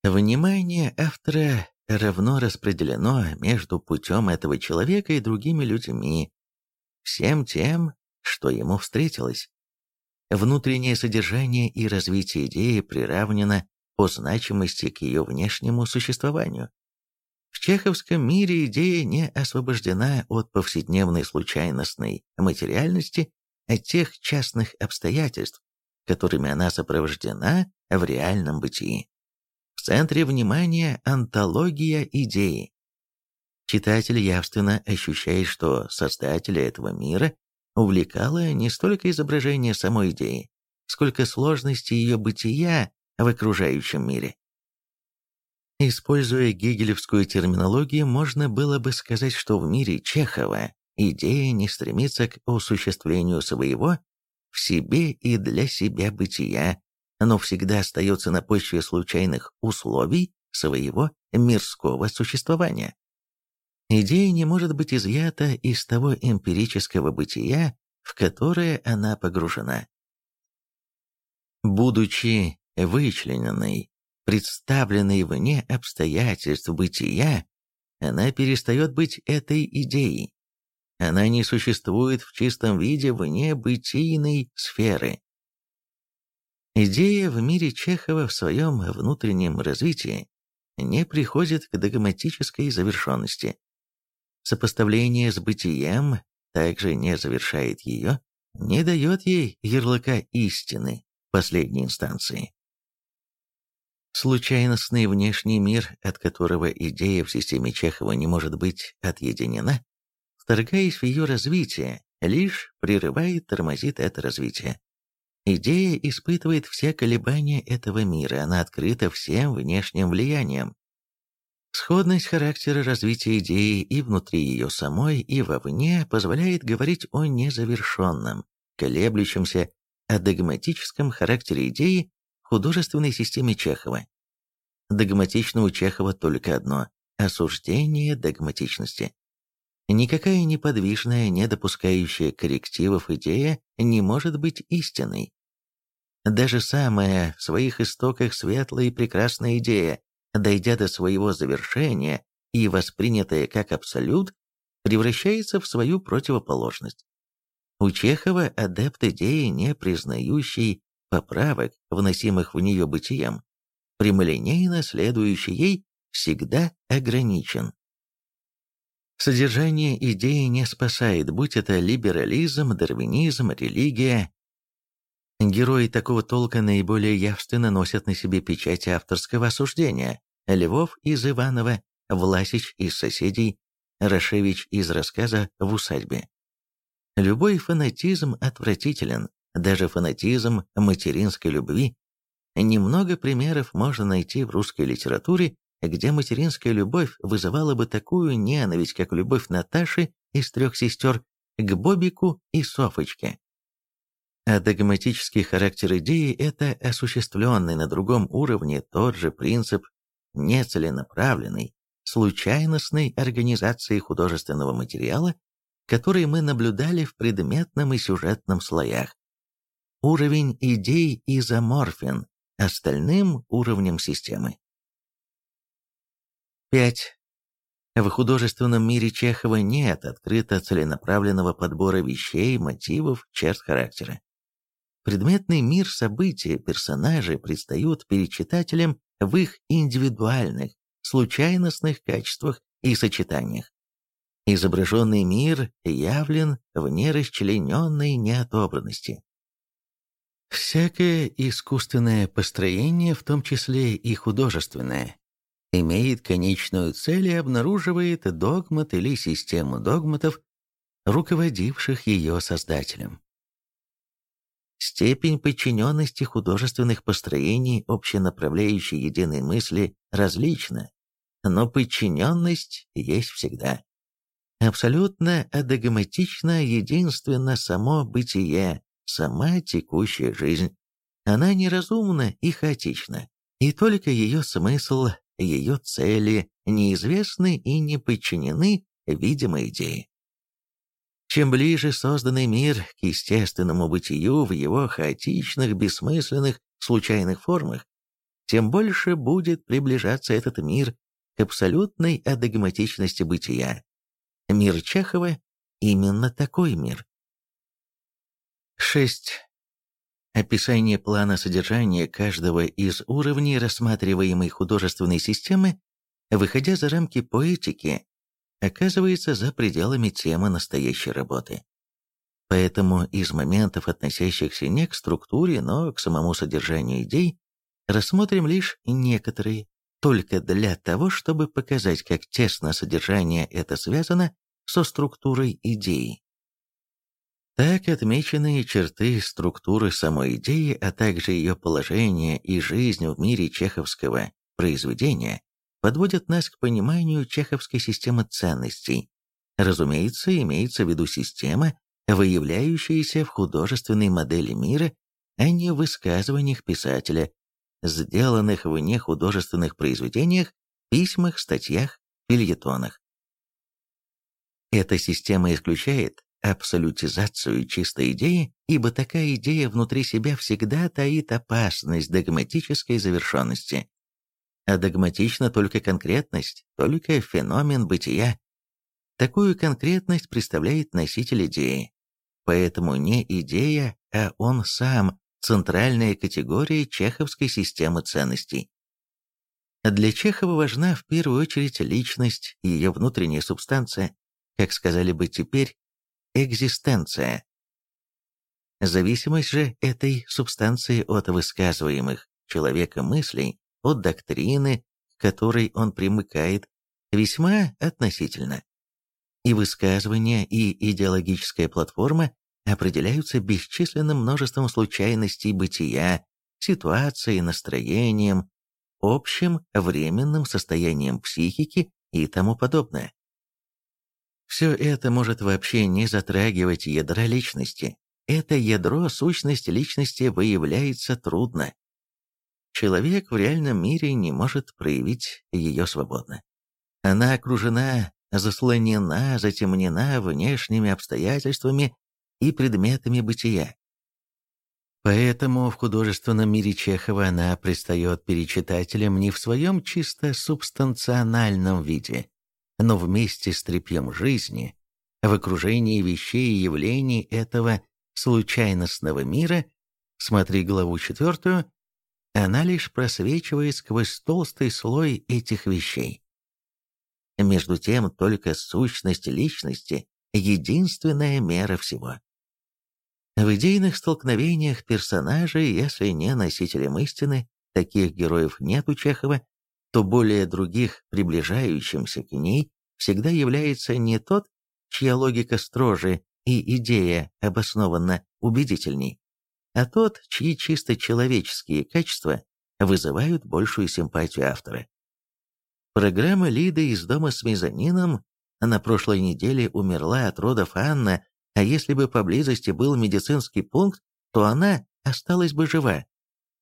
Внимание автора равно распределено между путем этого человека и другими людьми, всем тем, что ему встретилось. Внутреннее содержание и развитие идеи приравнено по значимости к ее внешнему существованию. В чеховском мире идея не освобождена от повседневной случайностной материальности от тех частных обстоятельств, которыми она сопровождена в реальном бытии. В центре внимания антология идеи. Читатель явственно ощущает, что создателя этого мира увлекало не столько изображение самой идеи, сколько сложности ее бытия в окружающем мире. Используя гегелевскую терминологию, можно было бы сказать, что в мире Чехова идея не стремится к осуществлению своего в себе и для себя бытия, но всегда остается на почве случайных условий своего мирского существования. Идея не может быть изъята из того эмпирического бытия, в которое она погружена. Будучи вычлененной, представленной вне обстоятельств бытия, она перестает быть этой идеей, она не существует в чистом виде вне бытийной сферы. Идея в мире Чехова в своем внутреннем развитии не приходит к догматической завершенности. Сопоставление с бытием также не завершает ее, не дает ей ярлыка истины последней инстанции. Случайностный внешний мир, от которого идея в системе Чехова не может быть отъединена, вторгаясь в ее развитие, лишь прерывает, тормозит это развитие. Идея испытывает все колебания этого мира, она открыта всем внешним влияниям. Сходность характера развития идеи и внутри ее самой, и вовне позволяет говорить о незавершенном, колеблющемся, о догматическом характере идеи художественной системе Чехова. Догматично у Чехова только одно – осуждение догматичности. Никакая неподвижная, не допускающая коррективов идея не может быть истинной. Даже самая в своих истоках светлая и прекрасная идея, дойдя до своего завершения и воспринятая как абсолют, превращается в свою противоположность. У Чехова адепт идеи, не признающий поправок, вносимых в нее бытием, прямолинейно следующий ей, всегда ограничен. Содержание идеи не спасает, будь это либерализм, дарвинизм, религия. Герои такого толка наиболее явственно носят на себе печать авторского осуждения. Львов из Иванова, Власич из «Соседей», Рашевич из рассказа «В усадьбе». Любой фанатизм отвратителен, даже фанатизм материнской любви. Немного примеров можно найти в русской литературе, где материнская любовь вызывала бы такую ненависть, как любовь Наташи из трех сестер к Бобику и Софочке. А догматический характер идеи – это осуществленный на другом уровне тот же принцип нецеленаправленной, случайностной организации художественного материала, который мы наблюдали в предметном и сюжетном слоях. Уровень идей изоморфен остальным уровнем системы. 5. В художественном мире Чехова нет открыто целенаправленного подбора вещей, мотивов, черт характера. Предметный мир события, персонажи предстают перед читателем в их индивидуальных, случайностных качествах и сочетаниях. Изображенный мир явлен в нерасчлененной неотобранности. Всякое искусственное построение, в том числе и художественное, имеет конечную цель и обнаруживает догмат или систему догматов, руководивших ее создателем. Степень подчиненности художественных построений общенаправляющей единой мысли различна, но подчиненность есть всегда. Абсолютно адагматично единственно само бытие, сама текущая жизнь. Она неразумна и хаотична, и только ее смысл, ее цели неизвестны и не подчинены видимой идее. Чем ближе созданный мир к естественному бытию в его хаотичных, бессмысленных, случайных формах, тем больше будет приближаться этот мир к абсолютной адагматичности бытия. Мир Чехова – именно такой мир. 6. Описание плана содержания каждого из уровней рассматриваемой художественной системы, выходя за рамки поэтики, оказывается за пределами темы настоящей работы. Поэтому из моментов, относящихся не к структуре, но к самому содержанию идей, рассмотрим лишь некоторые, только для того, чтобы показать, как тесно содержание это связано со структурой идеи. Так отмеченные черты структуры самой идеи, а также ее положение и жизнь в мире чеховского произведения подводят нас к пониманию чеховской системы ценностей. Разумеется, имеется в виду система, выявляющаяся в художественной модели мира, а не в высказываниях писателя, сделанных в нехудожественных произведениях, письмах, статьях, фильетонах. Эта система исключает абсолютизацию чистой идеи, ибо такая идея внутри себя всегда таит опасность догматической завершенности а догматична только конкретность, только феномен бытия. Такую конкретность представляет носитель идеи. Поэтому не идея, а он сам – центральная категория чеховской системы ценностей. Для Чехова важна в первую очередь личность, ее внутренняя субстанция, как сказали бы теперь, экзистенция. Зависимость же этой субстанции от высказываемых человека мыслей от доктрины, к которой он примыкает, весьма относительно. И высказывания, и идеологическая платформа определяются бесчисленным множеством случайностей бытия, ситуацией, настроением, общим временным состоянием психики и тому подобное. Все это может вообще не затрагивать ядра личности. Это ядро, сущность личности выявляется трудно. Человек в реальном мире не может проявить ее свободно. Она окружена, заслонена, затемнена внешними обстоятельствами и предметами бытия. Поэтому в художественном мире Чехова она предстает перед читателем не в своем чисто субстанциональном виде, но вместе с трепьем жизни, в окружении вещей и явлений этого случайностного мира, смотри главу четвертую, она лишь просвечивает сквозь толстый слой этих вещей. Между тем, только сущность личности – единственная мера всего. В идейных столкновениях персонажей, если не носителям истины, таких героев нет у Чехова, то более других, приближающимся к ней, всегда является не тот, чья логика строже и идея обоснованно убедительней, а тот, чьи чисто человеческие качества вызывают большую симпатию автора. Программа Лиды из дома с мезонином на прошлой неделе умерла от родов Анна, а если бы поблизости был медицинский пункт, то она осталась бы жива.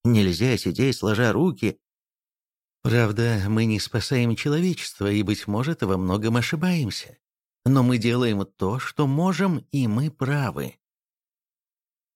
Нельзя сидеть сложа руки. Правда, мы не спасаем человечество и, быть может, во многом ошибаемся. Но мы делаем то, что можем, и мы правы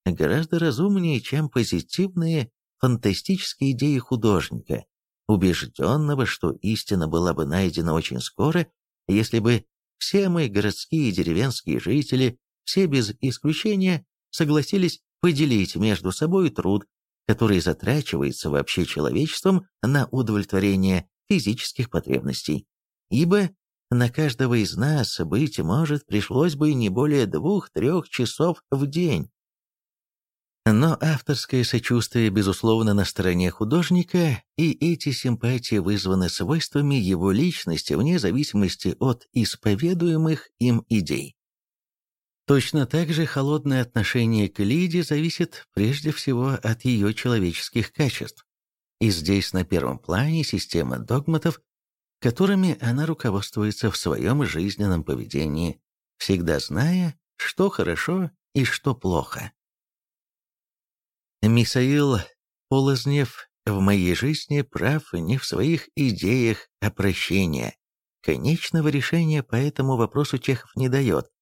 гораздо разумнее, чем позитивные фантастические идеи художника, убежденного, что истина была бы найдена очень скоро, если бы все мы, городские и деревенские жители, все без исключения, согласились поделить между собой труд, который затрачивается вообще человечеством на удовлетворение физических потребностей. Ибо на каждого из нас, быть может, пришлось бы не более двух-трех часов в день. Но авторское сочувствие, безусловно, на стороне художника, и эти симпатии вызваны свойствами его личности вне зависимости от исповедуемых им идей. Точно так же холодное отношение к Лиде зависит прежде всего от ее человеческих качеств. И здесь на первом плане система догматов, которыми она руководствуется в своем жизненном поведении, всегда зная, что хорошо и что плохо. Михаил Полознев в моей жизни прав не в своих идеях опрощения. Конечного решения по этому вопросу Чехов не дает,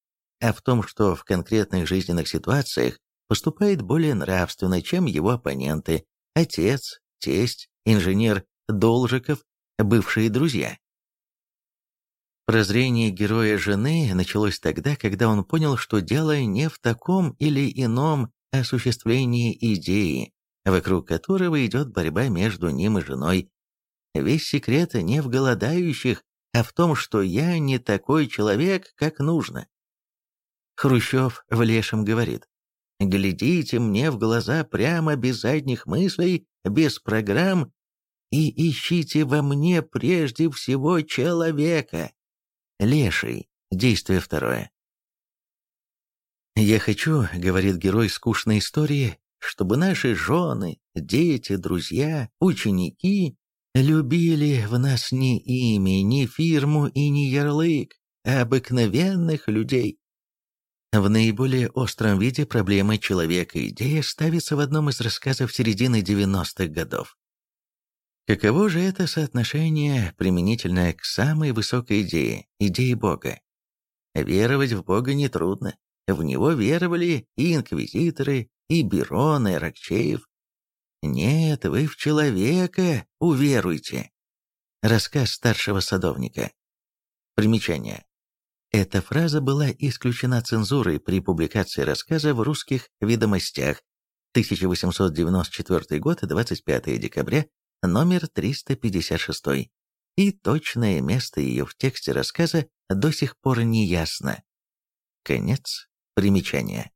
а в том, что в конкретных жизненных ситуациях поступает более нравственно, чем его оппоненты, отец, тесть, инженер Должиков, бывшие друзья. Прозрение героя жены началось тогда, когда он понял, что дело не в таком или ином осуществлении идеи, вокруг которого идет борьба между ним и женой. Весь секрет не в голодающих, а в том, что я не такой человек, как нужно. Хрущев в Лешем говорит, «Глядите мне в глаза прямо без задних мыслей, без программ, и ищите во мне прежде всего человека». Леший. Действие второе. «Я хочу, — говорит герой скучной истории, — чтобы наши жены, дети, друзья, ученики любили в нас не имя, не фирму и не ярлык, а обыкновенных людей. В наиболее остром виде проблема человека-идея ставится в одном из рассказов середины 90-х годов. Каково же это соотношение, применительное к самой высокой идее, идее Бога? Веровать в Бога нетрудно. В него веровали и инквизиторы, и Берон, и Рокчеев. Нет, вы в человека уверуйте. Рассказ старшего садовника. Примечание. Эта фраза была исключена цензурой при публикации рассказа в русских ведомостях 1894 год, 25 декабря номер 356, и точное место ее в тексте рассказа до сих пор не ясно. Конец примечания.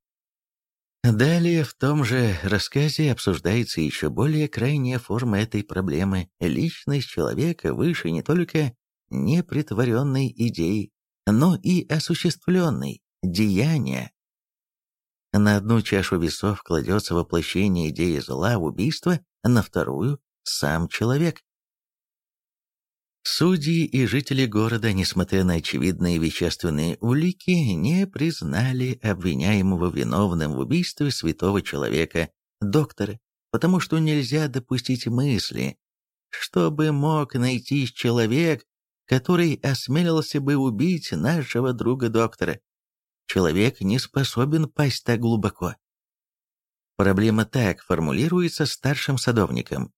Далее в том же рассказе обсуждается еще более крайняя форма этой проблемы – личность человека выше не только непритворенной идеи, но и осуществленной, деяния. На одну чашу весов кладется воплощение идеи зла в убийство, на вторую сам человек. Судьи и жители города, несмотря на очевидные вещественные улики, не признали обвиняемого виновным в убийстве святого человека, доктора, потому что нельзя допустить мысли, чтобы мог найтись человек, который осмелился бы убить нашего друга-доктора. Человек не способен пасть так глубоко. Проблема так формулируется старшим садовником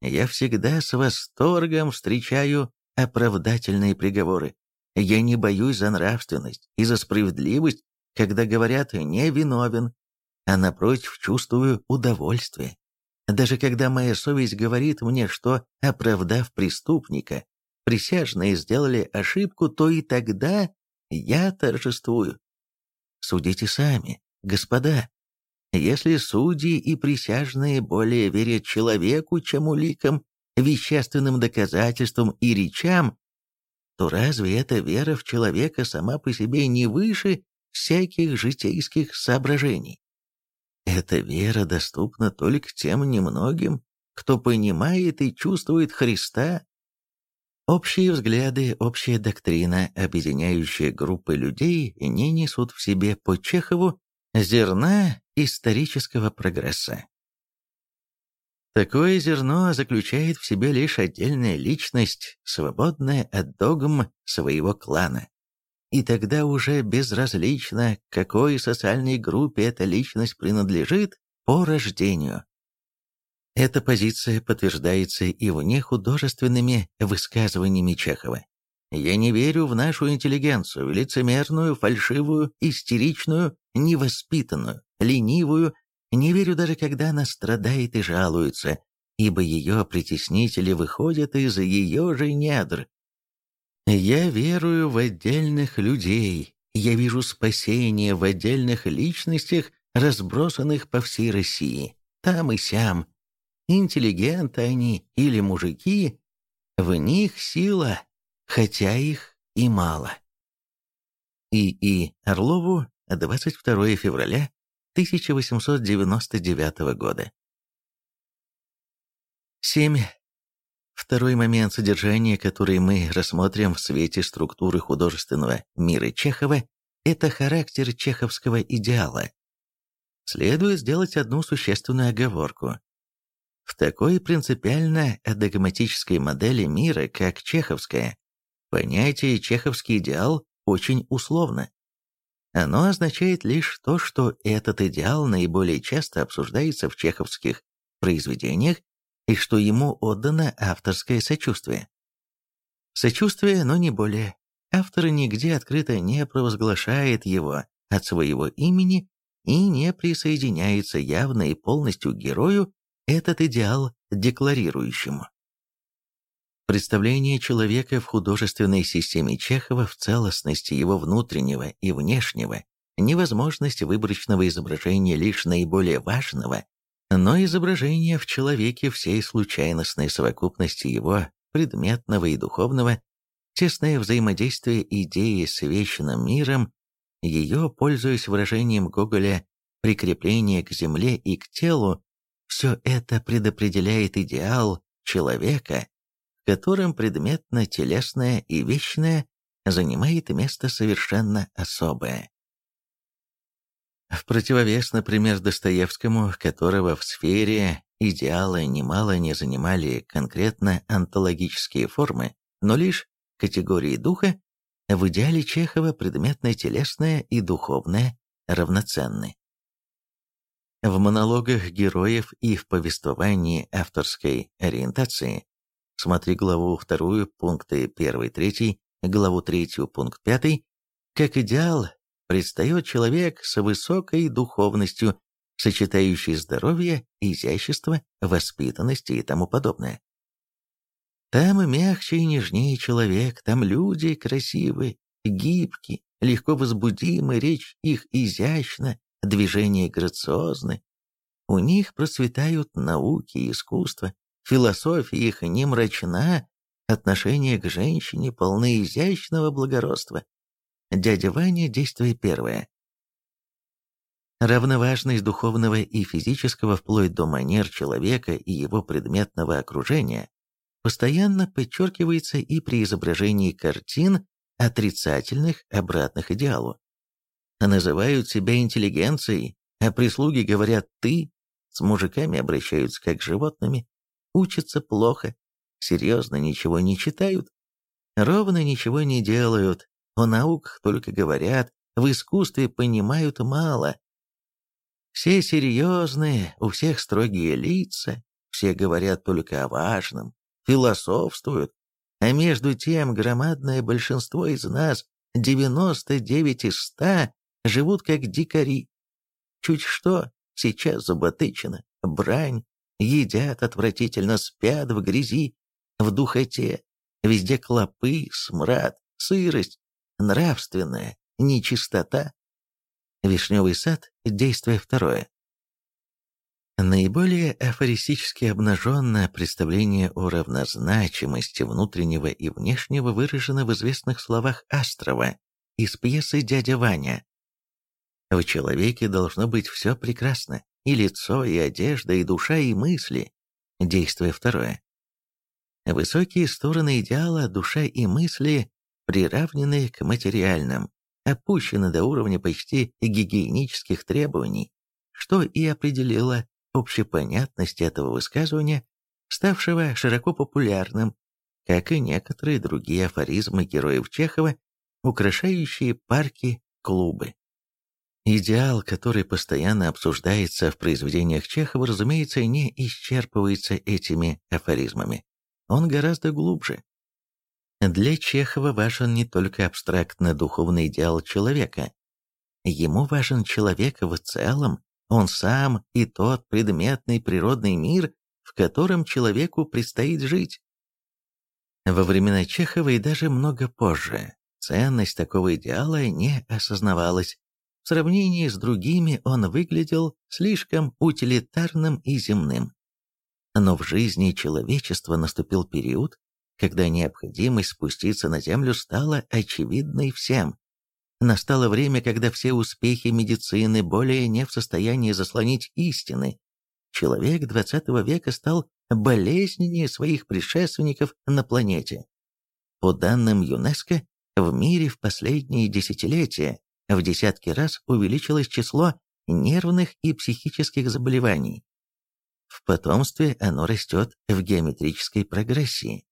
я всегда с восторгом встречаю оправдательные приговоры. Я не боюсь за нравственность и за справедливость, когда говорят «не виновен», а напротив чувствую удовольствие. Даже когда моя совесть говорит мне, что, оправдав преступника, присяжные сделали ошибку, то и тогда я торжествую. Судите сами, господа. Если судьи и присяжные более верят человеку, чем уликам, вещественным доказательствам и речам, то разве эта вера в человека сама по себе не выше всяких житейских соображений? Эта вера доступна только тем немногим, кто понимает и чувствует Христа. Общие взгляды, общая доктрина, объединяющая группы людей, не несут в себе по Чехову зерна исторического прогресса. Такое зерно заключает в себе лишь отдельная личность, свободная от догм своего клана. И тогда уже безразлично, какой социальной группе эта личность принадлежит по рождению. Эта позиция подтверждается и вне художественными высказываниями Чехова. Я не верю в нашу интеллигенцию, лицемерную, фальшивую, истеричную, невоспитанную, ленивую, не верю даже, когда она страдает и жалуется, ибо ее притеснители выходят из ее же недр. Я верую в отдельных людей, я вижу спасение в отдельных личностях, разбросанных по всей России, там и сям. Интеллигенты они или мужики, в них сила, хотя их и мало. И. И. Орлову 22 февраля 1899 года. 7. Второй момент содержания, который мы рассмотрим в свете структуры художественного мира Чехова, это характер чеховского идеала. Следует сделать одну существенную оговорку. В такой принципиально адогматической модели мира, как чеховская, понятие «чеховский идеал» очень условно. Оно означает лишь то, что этот идеал наиболее часто обсуждается в чеховских произведениях и что ему отдано авторское сочувствие. Сочувствие, но не более. Автор нигде открыто не провозглашает его от своего имени и не присоединяется явно и полностью герою, этот идеал декларирующему. Представление человека в художественной системе Чехова в целостности его внутреннего и внешнего, невозможность выборочного изображения лишь наиболее важного, но изображение в человеке всей случайностной совокупности его предметного и духовного, тесное взаимодействие идеи с вечным миром, ее, пользуясь выражением Гоголя, прикрепление к земле и к телу, все это предопределяет идеал человека, в котором предметно-телесное и вечное занимает место совершенно особое. В противовес, например, Достоевскому, которого в сфере идеала немало не занимали конкретно онтологические формы, но лишь категории духа, в идеале Чехова предметное телесное и духовное равноценны. В монологах героев и в повествовании авторской ориентации смотри главу 2, пункты 1-3, главу 3, пункт 5, как идеал предстает человек с высокой духовностью, сочетающий здоровье, изящество, воспитанность и тому подобное. Там мягче и нежнее человек, там люди красивы, гибки, легко возбудимы, речь их изящна, движения грациозны. У них процветают науки и искусство, философия их не мрачна, отношение к женщине полны изящного благородства, Дядя Ваня, действие первое. Равноважность духовного и физического вплоть до манер человека и его предметного окружения постоянно подчеркивается и при изображении картин, отрицательных, обратных идеалу. Называют себя интеллигенцией, а прислуги говорят «ты», с мужиками обращаются как с животными, учатся плохо, серьезно ничего не читают, ровно ничего не делают, о науках только говорят, в искусстве понимают мало. Все серьезные, у всех строгие лица, все говорят только о важном, философствуют, а между тем громадное большинство из нас, 99 из 100, живут как дикари. Чуть что, сейчас заботычено, брань, едят отвратительно, спят в грязи, в духоте, везде клопы, смрад, сырость, нравственная нечистота. Вишневый сад, действие второе. Наиболее афористически обнаженное представление о равнозначимости внутреннего и внешнего выражено в известных словах Астрова из пьесы «Дядя Ваня». В человеке должно быть все прекрасно, и лицо, и одежда, и душа, и мысли. Действие второе. Высокие стороны идеала, душа и мысли приравнены к материальным, опущены до уровня почти гигиенических требований, что и определило общепонятность этого высказывания, ставшего широко популярным, как и некоторые другие афоризмы героев Чехова, украшающие парки, клубы. Идеал, который постоянно обсуждается в произведениях Чехова, разумеется, не исчерпывается этими афоризмами. Он гораздо глубже. Для Чехова важен не только абстрактно-духовный идеал человека. Ему важен человек в целом, он сам и тот предметный природный мир, в котором человеку предстоит жить. Во времена Чехова и даже много позже ценность такого идеала не осознавалась. В сравнении с другими он выглядел слишком утилитарным и земным. Но в жизни человечества наступил период, когда необходимость спуститься на землю стала очевидной всем. Настало время, когда все успехи медицины более не в состоянии заслонить истины. Человек XX века стал болезненнее своих предшественников на планете. По данным ЮНЕСКО, в мире в последние десятилетия в десятки раз увеличилось число нервных и психических заболеваний. В потомстве оно растет в геометрической прогрессии.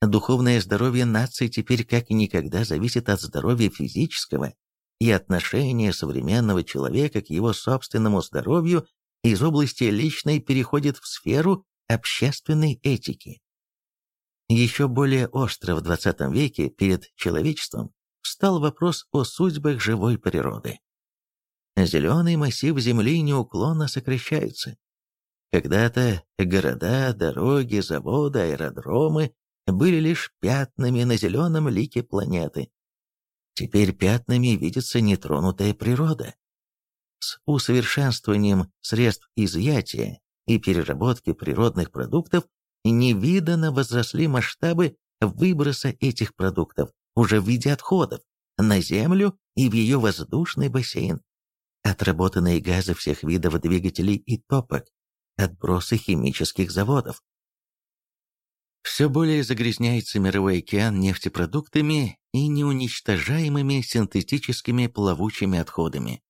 Духовное здоровье нации теперь как никогда зависит от здоровья физического, и отношение современного человека к его собственному здоровью из области личной переходит в сферу общественной этики. Еще более остро в XX веке перед человечеством встал вопрос о судьбах живой природы. Зеленый массив Земли неуклонно сокращается. Когда-то города, дороги, заводы, аэродромы были лишь пятнами на зеленом лике планеты. Теперь пятнами видится нетронутая природа. С усовершенствованием средств изъятия и переработки природных продуктов невиданно возросли масштабы выброса этих продуктов уже в виде отходов на Землю и в ее воздушный бассейн. Отработанные газы всех видов двигателей и топок, отбросы химических заводов. Все более загрязняется мировой океан нефтепродуктами и неуничтожаемыми синтетическими плавучими отходами.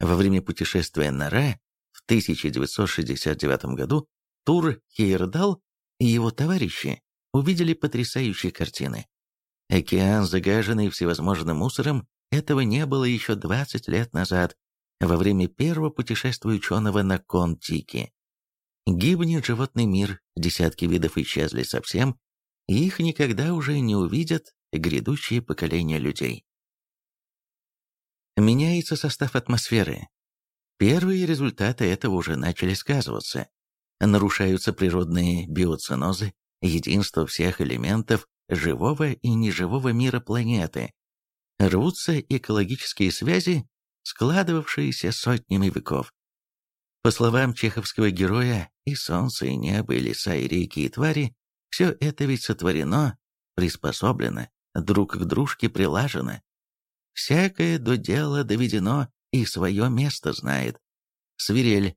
Во время путешествия на Ра в 1969 году Тур Хейердал и его товарищи увидели потрясающие картины. Океан, загаженный всевозможным мусором, этого не было еще 20 лет назад, во время первого путешествия ученого на Кон-Тики. Гибнет животный мир, десятки видов исчезли совсем, и их никогда уже не увидят грядущие поколения людей. Меняется состав атмосферы. Первые результаты этого уже начали сказываться. Нарушаются природные биоценозы, единство всех элементов живого и неживого мира планеты. Рвутся экологические связи, складывавшиеся сотнями веков. По словам чеховского героя, и солнце, и небо, и леса, и реки, и твари, все это ведь сотворено, приспособлено, друг к дружке прилажено. Всякое до дела доведено и свое место знает. Свирель.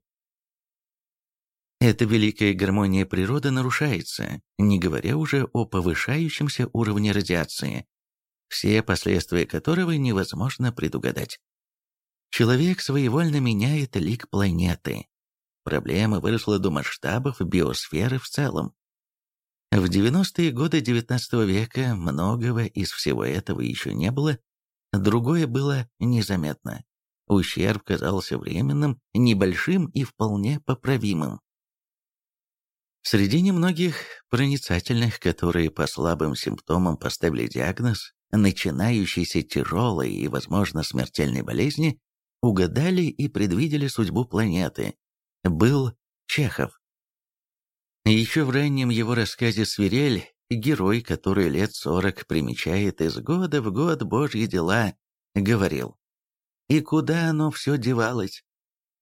Эта великая гармония природы нарушается, не говоря уже о повышающемся уровне радиации, все последствия которого невозможно предугадать. Человек своевольно меняет лик планеты, Проблема выросла до масштабов биосферы в целом. В 90-е годы XIX века многого из всего этого еще не было, другое было незаметно. Ущерб казался временным, небольшим и вполне поправимым. Среди немногих проницательных, которые по слабым симптомам поставили диагноз начинающейся тяжелой и, возможно, смертельной болезни, угадали и предвидели судьбу планеты, был Чехов. Еще в раннем его рассказе «Свирель» герой, который лет сорок примечает из года в год Божьи дела, говорил, «И куда оно все девалось?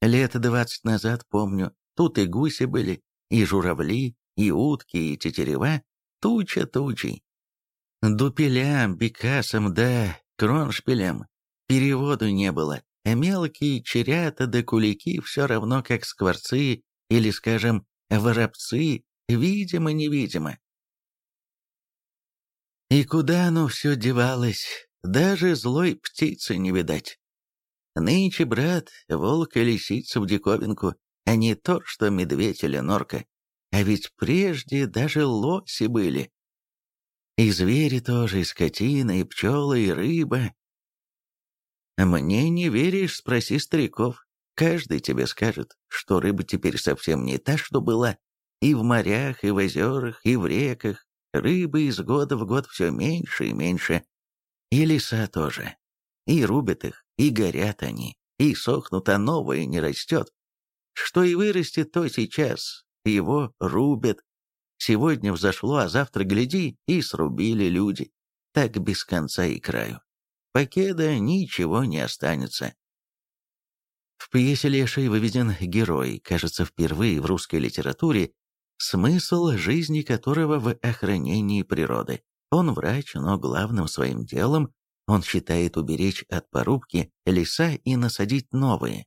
Лет двадцать назад, помню, тут и гуси были, и журавли, и утки, и тетерева, туча тучей. Дупелям, бекасам да кроншпилям переводу не было, а мелкие черята да кулики все равно как скворцы или, скажем, воробцы, видимо-невидимо. И куда оно все девалось, даже злой птицы не видать. Нынче, брат, волк и лисица в диковинку, а не то, что медведь или норка. А ведь прежде даже лоси были. И звери тоже, и скотина, и пчелы, и рыба, «Мне не веришь?» — спроси стариков. Каждый тебе скажет, что рыба теперь совсем не та, что была. И в морях, и в озерах, и в реках. Рыбы из года в год все меньше и меньше. И леса тоже. И рубят их, и горят они, и сохнут, а новое не растет. Что и вырастет, то сейчас. Его рубят. Сегодня взошло, а завтра, гляди, и срубили люди. Так без конца и краю. Покеда ничего не останется. В пьесе Лешей выведен герой, кажется, впервые в русской литературе, смысл жизни которого в охранении природы. Он врач, но главным своим делом он считает уберечь от порубки леса и насадить новые.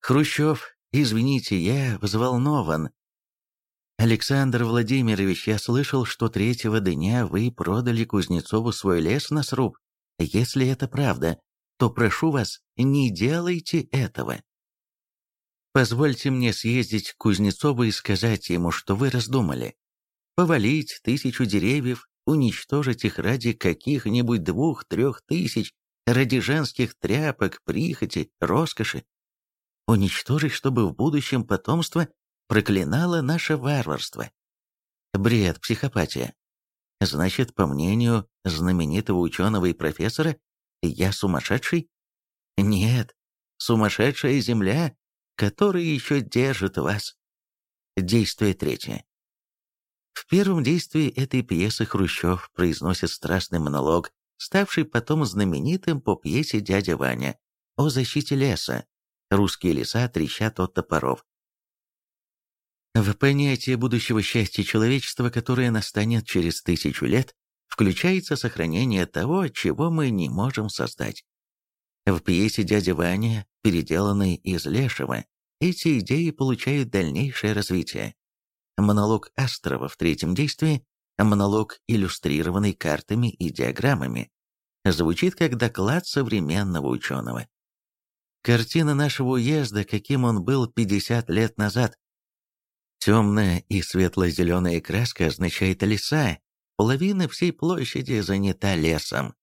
Хрущев, извините, я взволнован. Александр Владимирович, я слышал, что третьего дня вы продали Кузнецову свой лес на сруб. Если это правда, то прошу вас, не делайте этого. Позвольте мне съездить к Кузнецову и сказать ему, что вы раздумали. Повалить тысячу деревьев, уничтожить их ради каких-нибудь двух-трех тысяч, ради женских тряпок, прихоти, роскоши. Уничтожить, чтобы в будущем потомство проклинало наше варварство. Бред, психопатия. Значит, по мнению знаменитого ученого и профессора, я сумасшедший? Нет, сумасшедшая земля, которая еще держит вас. Действие третье. В первом действии этой пьесы Хрущев произносит страстный монолог, ставший потом знаменитым по пьесе «Дядя Ваня» о защите леса. Русские леса трещат от топоров. В понятие будущего счастья человечества, которое настанет через тысячу лет, включается сохранение того, чего мы не можем создать. В пьесе «Дядя Ваня», переделанной из Лешего, эти идеи получают дальнейшее развитие. Монолог Астрова в третьем действии, монолог, иллюстрированный картами и диаграммами, звучит как доклад современного ученого. Картина нашего уезда, каким он был 50 лет назад. Темная и светло-зеленая краска означает леса, половина всей площади занята лесом.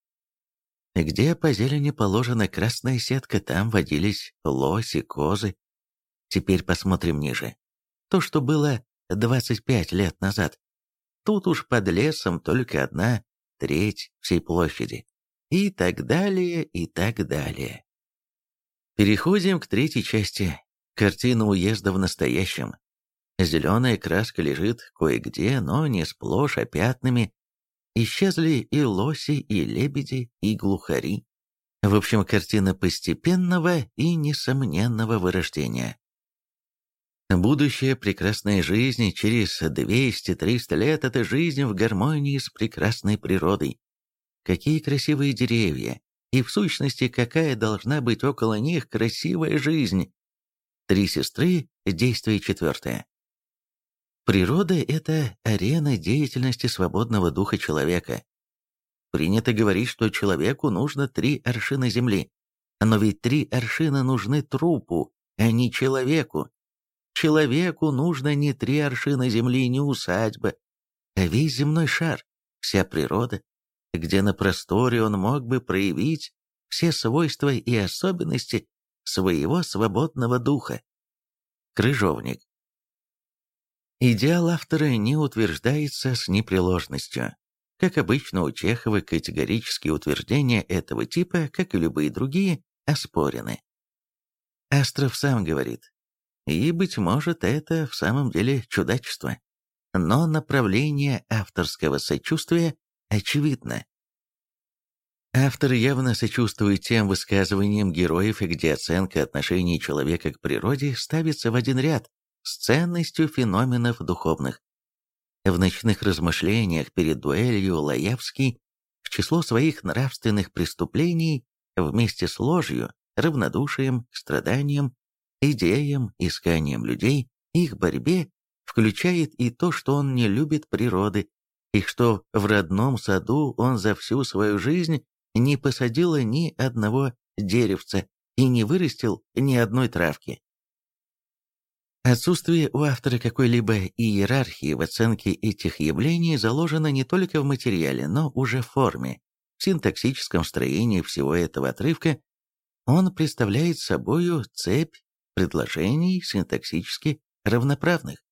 Где по зелени положена красная сетка, там водились лоси, козы. Теперь посмотрим ниже. То, что было 25 лет назад. Тут уж под лесом только одна треть всей площади. И так далее, и так далее. Переходим к третьей части. Картина уезда в настоящем. Зеленая краска лежит кое-где, но не сплошь, а пятнами. Исчезли и лоси, и лебеди, и глухари. В общем, картина постепенного и несомненного вырождения. Будущая прекрасная жизнь через 200-300 лет – это жизнь в гармонии с прекрасной природой. Какие красивые деревья, и в сущности, какая должна быть около них красивая жизнь. Три сестры, действие четвертое. Природа – это арена деятельности свободного духа человека. Принято говорить, что человеку нужно три аршина земли. Но ведь три аршина нужны трупу, а не человеку. Человеку нужно не три аршина земли, не усадьба, а весь земной шар, вся природа, где на просторе он мог бы проявить все свойства и особенности своего свободного духа. Крыжовник. Идеал автора не утверждается с непреложностью. Как обычно, у Чехова категорические утверждения этого типа, как и любые другие, оспорены. Астров сам говорит, и, быть может, это в самом деле чудачество. Но направление авторского сочувствия очевидно. Автор явно сочувствует тем высказываниям героев, где оценка отношений человека к природе ставится в один ряд с ценностью феноменов духовных. В ночных размышлениях перед дуэлью Лаевский в число своих нравственных преступлений вместе с ложью, равнодушием к страданиям идеям, исканиям людей, их борьбе включает и то, что он не любит природы, и что в родном саду он за всю свою жизнь не посадил ни одного деревца и не вырастил ни одной травки. Отсутствие у автора какой-либо иерархии в оценке этих явлений заложено не только в материале, но уже в форме. В синтаксическом строении всего этого отрывка он представляет собою цепь предложений синтаксически равноправных.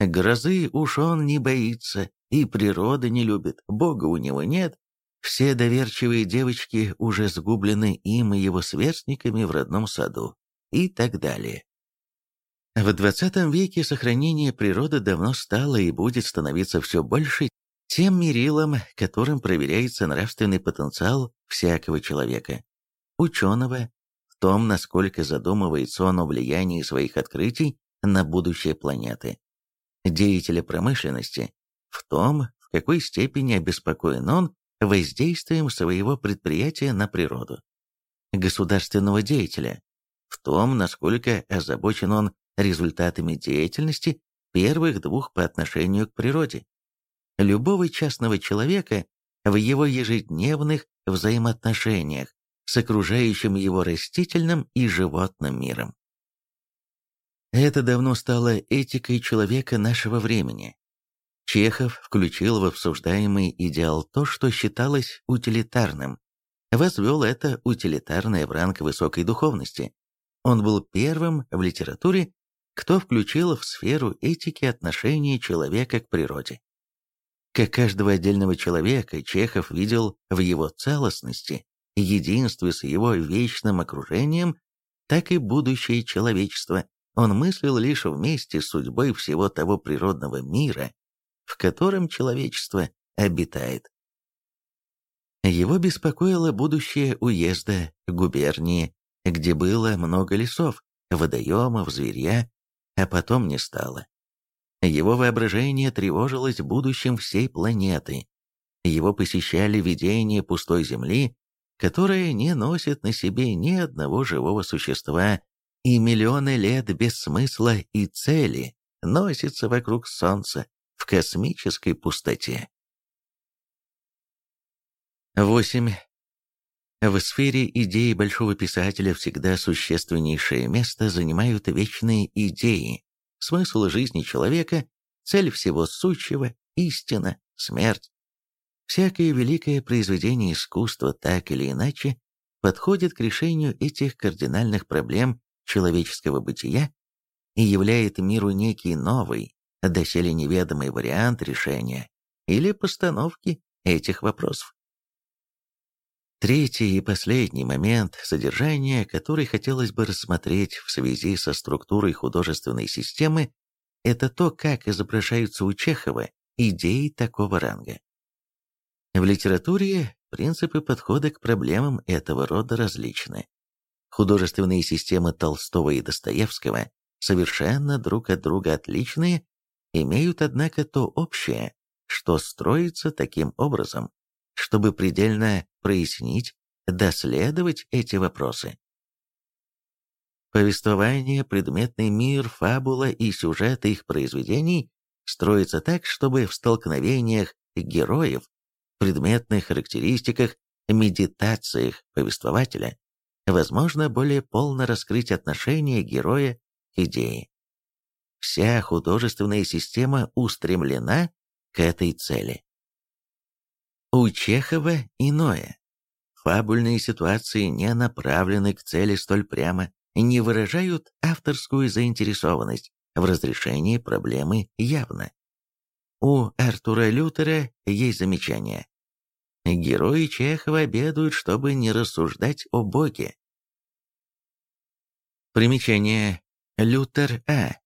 Грозы уж он не боится, и природы не любит, Бога у него нет, все доверчивые девочки уже сгублены им и его сверстниками в родном саду, и так далее. В XX веке сохранение природы давно стало и будет становиться все больше тем мерилом, которым проверяется нравственный потенциал всякого человека, ученого, том, насколько задумывается он о влиянии своих открытий на будущее планеты. Деятеля промышленности в том, в какой степени обеспокоен он воздействием своего предприятия на природу. Государственного деятеля, в том, насколько озабочен он результатами деятельности первых двух по отношению к природе. Любого частного человека в его ежедневных взаимоотношениях с окружающим его растительным и животным миром. Это давно стало этикой человека нашего времени. Чехов включил в обсуждаемый идеал то, что считалось утилитарным, возвел это утилитарное в ранг высокой духовности. Он был первым в литературе, кто включил в сферу этики отношение человека к природе. Как каждого отдельного человека, Чехов видел в его целостности, единстве с его вечным окружением, так и будущее человечества. Он мыслил лишь вместе с судьбой всего того природного мира, в котором человечество обитает. Его беспокоило будущее уезда, губернии, где было много лесов, водоемов, зверья, а потом не стало. Его воображение тревожилось будущим всей планеты. Его посещали видения пустой земли, которая не носит на себе ни одного живого существа, и миллионы лет без смысла и цели носится вокруг Солнца в космической пустоте. 8. В сфере идеи большого писателя всегда существеннейшее место занимают вечные идеи, смысл жизни человека, цель всего сущего, истина, смерть. Всякое великое произведение искусства так или иначе подходит к решению этих кардинальных проблем человеческого бытия и являет миру некий новый, доселе неведомый вариант решения или постановки этих вопросов. Третий и последний момент, содержание который хотелось бы рассмотреть в связи со структурой художественной системы, это то, как изображаются у Чехова идеи такого ранга. В литературе принципы подхода к проблемам этого рода различны. Художественные системы Толстого и Достоевского совершенно друг от друга отличные, имеют, однако, то общее, что строится таким образом, чтобы предельно прояснить, доследовать эти вопросы. Повествование, предметный мир, фабула и сюжет их произведений строятся так, чтобы в столкновениях героев, предметных характеристиках, медитациях повествователя возможно более полно раскрыть отношение героя к идее. Вся художественная система устремлена к этой цели. У Чехова иное. Фабульные ситуации не направлены к цели столь прямо, не выражают авторскую заинтересованность в разрешении проблемы явно. У Артура Лютера есть замечание. Герои Чехова обедают, чтобы не рассуждать о Боге. Примечание. Лютер А.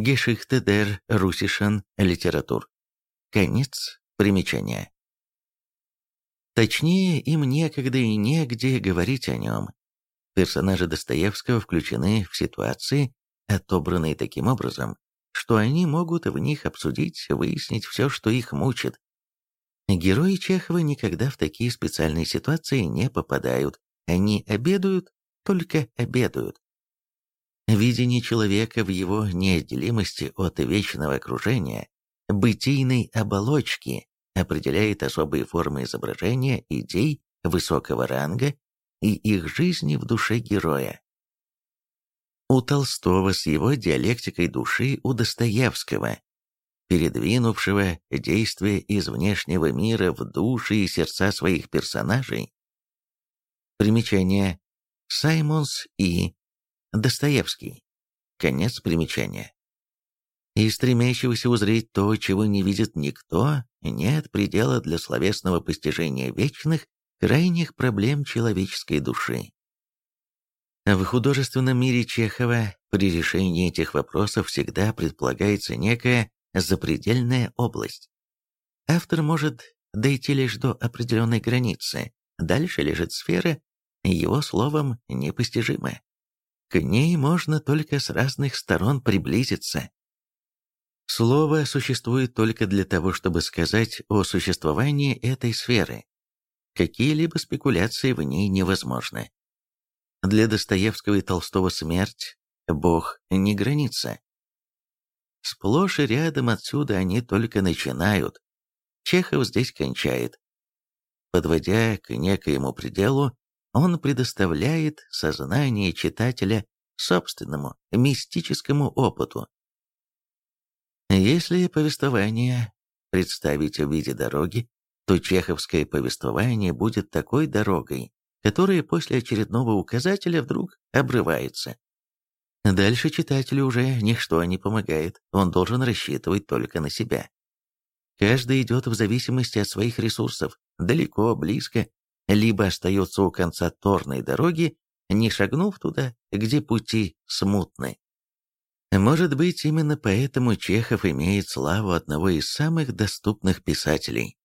Geschichte der russischen Literatur. Конец примечания. Точнее, им некогда и негде говорить о нем. Персонажи Достоевского включены в ситуации, отобранные таким образом, что они могут в них обсудить, выяснить все, что их мучит. Герои Чехова никогда в такие специальные ситуации не попадают. Они обедают, только обедают. Видение человека в его неотделимости от вечного окружения, бытийной оболочки, определяет особые формы изображения идей высокого ранга и их жизни в душе героя. У Толстого с его диалектикой души, у Достоевского, передвинувшего действие из внешнего мира в души и сердца своих персонажей. Примечание. Саймонс и Достоевский. Конец примечания и стремящегося узреть то, чего не видит никто, нет предела для словесного постижения вечных, крайних проблем человеческой души. В художественном мире Чехова при решении этих вопросов всегда предполагается некая запредельная область. Автор может дойти лишь до определенной границы, дальше лежит сфера, его словом непостижимая. К ней можно только с разных сторон приблизиться, Слово существует только для того, чтобы сказать о существовании этой сферы, какие-либо спекуляции в ней невозможны. Для Достоевского и Толстого смерть – Бог не граница. Сплошь и рядом отсюда они только начинают. Чехов здесь кончает. Подводя к некоему пределу, он предоставляет сознание читателя собственному мистическому опыту. Если повествование представить в виде дороги, то чеховское повествование будет такой дорогой, которая после очередного указателя вдруг обрывается. Дальше читателю уже ничто не помогает, он должен рассчитывать только на себя. Каждый идет в зависимости от своих ресурсов, далеко, близко, либо остается у конца торной дороги, не шагнув туда, где пути смутны. Может быть, именно поэтому Чехов имеет славу одного из самых доступных писателей.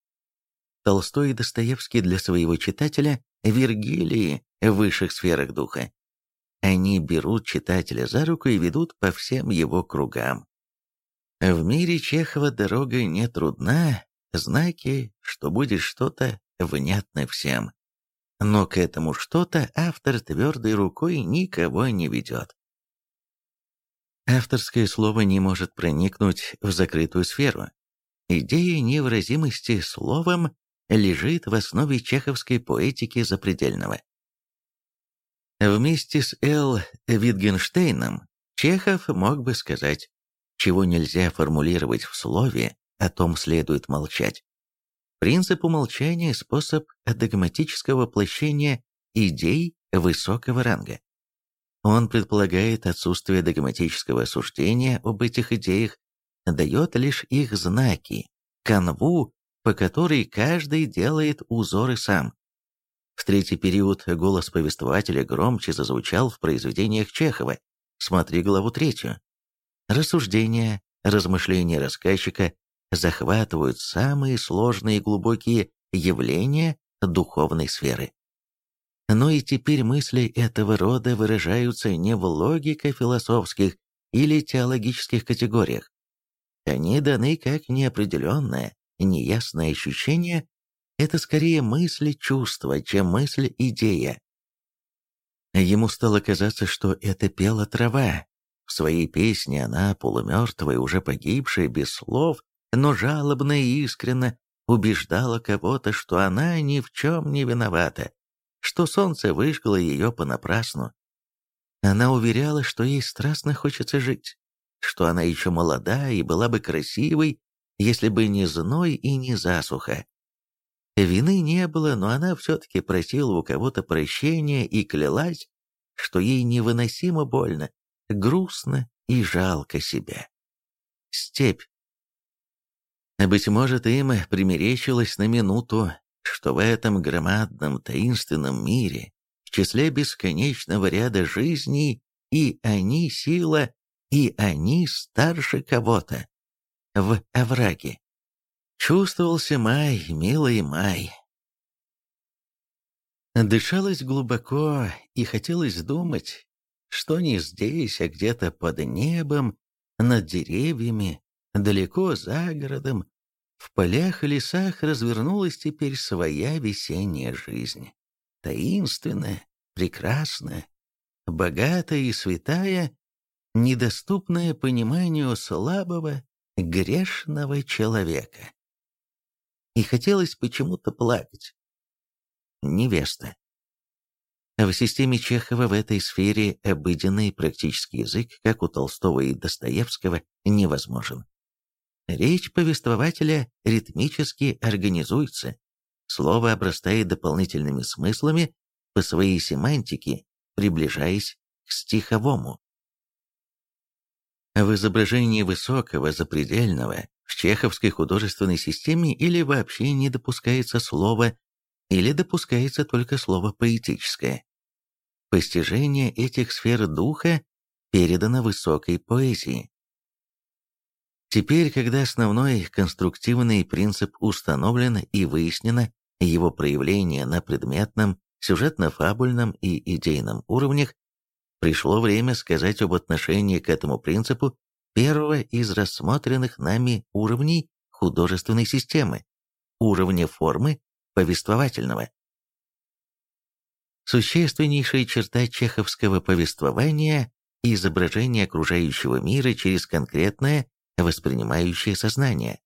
Толстой и Достоевский для своего читателя – Вергилии в высших сферах духа. Они берут читателя за руку и ведут по всем его кругам. В мире Чехова дорога не трудна, знаки, что будет что-то, внятно всем. Но к этому что-то автор твердой рукой никого не ведет. Авторское слово не может проникнуть в закрытую сферу. Идея невыразимости словом лежит в основе чеховской поэтики запредельного. Вместе с Л. Витгенштейном Чехов мог бы сказать, чего нельзя формулировать в слове, о том следует молчать. Принцип умолчания – способ догматического воплощения идей высокого ранга. Он предполагает отсутствие догматического осуждения об этих идеях, дает лишь их знаки, канву, по которой каждый делает узоры сам. В третий период голос повествователя громче зазвучал в произведениях Чехова. Смотри главу третью. Рассуждения, размышления рассказчика захватывают самые сложные и глубокие явления духовной сферы. Но и теперь мысли этого рода выражаются не в логико-философских или теологических категориях. Они даны как неопределенное, неясное ощущение, это скорее мысли чувства, чем мысль идея. Ему стало казаться, что это пела трава. В своей песне она, полумертвая, уже погибшая, без слов, но жалобно и искренно убеждала кого-то, что она ни в чем не виновата, что солнце выжгло ее понапрасну. Она уверяла, что ей страстно хочется жить, что она еще молода и была бы красивой, если бы не зной и не засуха. Вины не было, но она все-таки просила у кого-то прощения и клялась, что ей невыносимо больно, грустно и жалко себя. Степь. Быть может, им примерещилось на минуту, что в этом громадном таинственном мире, в числе бесконечного ряда жизней, и они сила, и они старше кого-то. В овраге. Чувствовался май, милый май. Дышалось глубоко, и хотелось думать, что не здесь, а где-то под небом, над деревьями, далеко за городом, в полях и лесах развернулась теперь своя весенняя жизнь. Таинственная, прекрасная, богатая и святая, недоступная пониманию слабого, грешного человека. И хотелось почему-то плакать. Невеста. В системе Чехова в этой сфере обыденный практический язык, как у Толстого и Достоевского, невозможен. Речь повествователя ритмически организуется. Слово обрастает дополнительными смыслами по своей семантике, приближаясь к стиховому. В изображении высокого, запредельного, в чеховской художественной системе или вообще не допускается слово, или допускается только слово поэтическое. Постижение этих сфер духа передано высокой поэзии. Теперь, когда основной конструктивный принцип установлен и выяснено его проявление на предметном, сюжетно-фабульном и идейном уровнях, пришло время сказать об отношении к этому принципу первого из рассмотренных нами уровней художественной системы, уровня формы повествовательного. Существеннейшая черта чеховского повествования – изображение окружающего мира через конкретное воспринимающее сознание.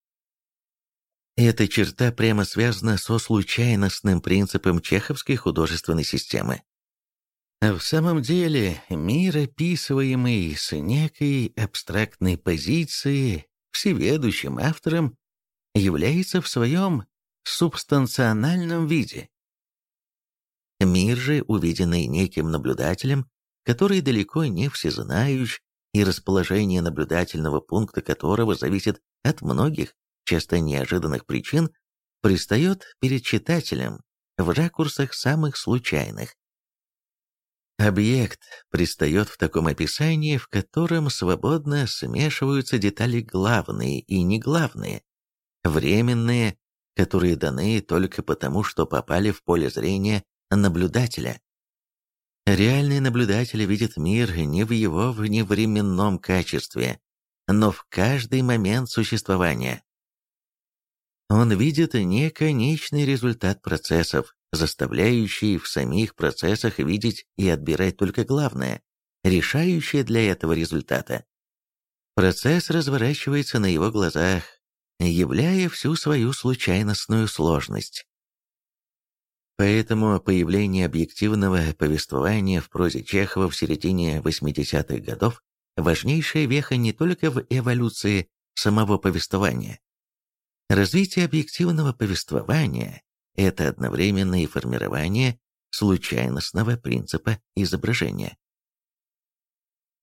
Эта черта прямо связана со случайностным принципом чеховской художественной системы. В самом деле, мир, описываемый с некой абстрактной позиции всеведущим автором, является в своем субстанциональном виде. Мир же, увиденный неким наблюдателем, который далеко не всезнающ, и расположение наблюдательного пункта которого зависит от многих, часто неожиданных причин, пристает перед читателем в ракурсах самых случайных. Объект пристает в таком описании, в котором свободно смешиваются детали главные и неглавные, временные, которые даны только потому, что попали в поле зрения наблюдателя. Реальный наблюдатель видит мир не в его вневременном качестве, но в каждый момент существования. Он видит не конечный результат процессов, заставляющий в самих процессах видеть и отбирать только главное, решающее для этого результата. Процесс разворачивается на его глазах, являя всю свою случайностную сложность. Поэтому появление объективного повествования в прозе Чехова в середине 80-х годов – важнейшая веха не только в эволюции самого повествования. Развитие объективного повествования – это одновременно и формирование случайностного принципа изображения.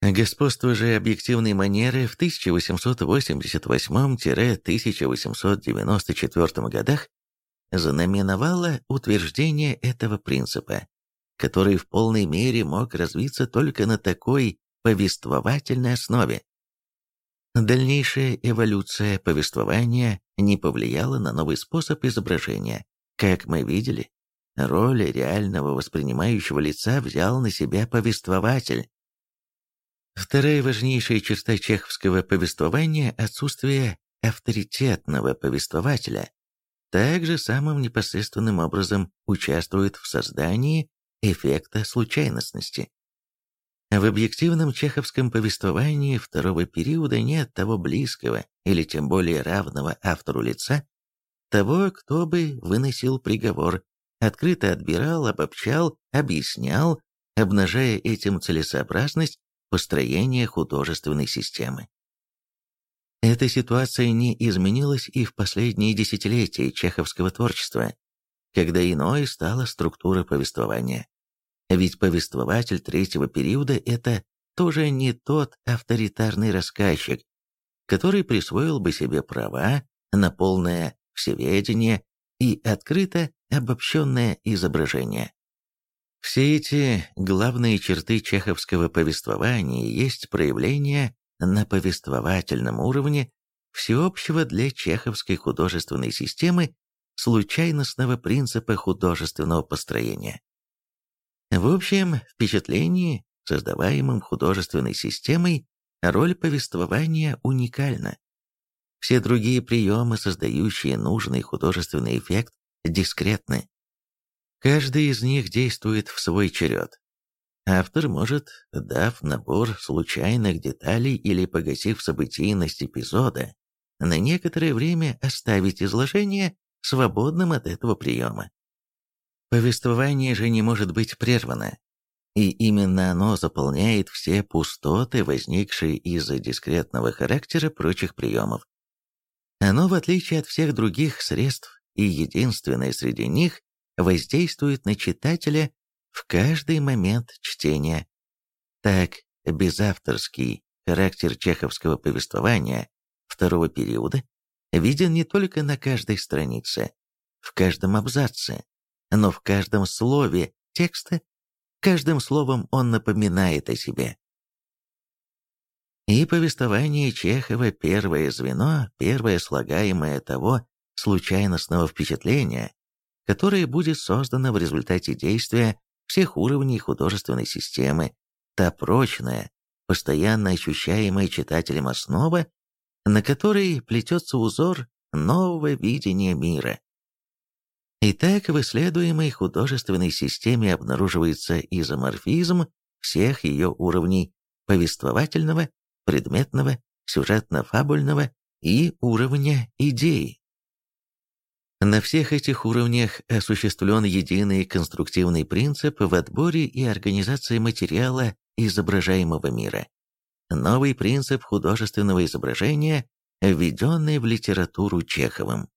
Господство же объективной манеры в 1888-1894 годах знаменовало утверждение этого принципа, который в полной мере мог развиться только на такой повествовательной основе. Дальнейшая эволюция повествования не повлияла на новый способ изображения. Как мы видели, роль реального воспринимающего лица взял на себя повествователь. Вторая важнейшая черта чеховского повествования – отсутствие авторитетного повествователя, также самым непосредственным образом участвует в создании эффекта случайностности. В объективном чеховском повествовании второго периода нет того близкого или тем более равного автору лица, того, кто бы выносил приговор, открыто отбирал, обобщал, объяснял, обнажая этим целесообразность построения художественной системы. Эта ситуация не изменилась и в последние десятилетия чеховского творчества, когда иной стала структура повествования. Ведь повествователь третьего периода – это тоже не тот авторитарный рассказчик, который присвоил бы себе права на полное всеведение и открыто обобщенное изображение. Все эти главные черты чеховского повествования есть проявление на повествовательном уровне всеобщего для чеховской художественной системы случайностного принципа художественного построения. В общем впечатлении, создаваемом художественной системой, роль повествования уникальна. Все другие приемы, создающие нужный художественный эффект, дискретны. Каждый из них действует в свой черед, Автор может, дав набор случайных деталей или погасив событийность эпизода, на некоторое время оставить изложение свободным от этого приема. Повествование же не может быть прервано, и именно оно заполняет все пустоты, возникшие из-за дискретного характера прочих приемов. Оно, в отличие от всех других средств и единственное среди них, воздействует на читателя в каждый момент чтения. Так, безавторский характер чеховского повествования второго периода виден не только на каждой странице, в каждом абзаце, но в каждом слове текста, каждым словом он напоминает о себе. И повествование Чехова – первое звено, первое слагаемое того случайностного впечатления, которое будет создано в результате действия всех уровней художественной системы, та прочная, постоянно ощущаемая читателем основа, на которой плетется узор нового видения мира. Итак, в исследуемой художественной системе обнаруживается изоморфизм всех ее уровней повествовательного, предметного, сюжетно-фабульного и уровня идеи. На всех этих уровнях осуществлен единый конструктивный принцип в отборе и организации материала изображаемого мира. Новый принцип художественного изображения, введенный в литературу Чеховым.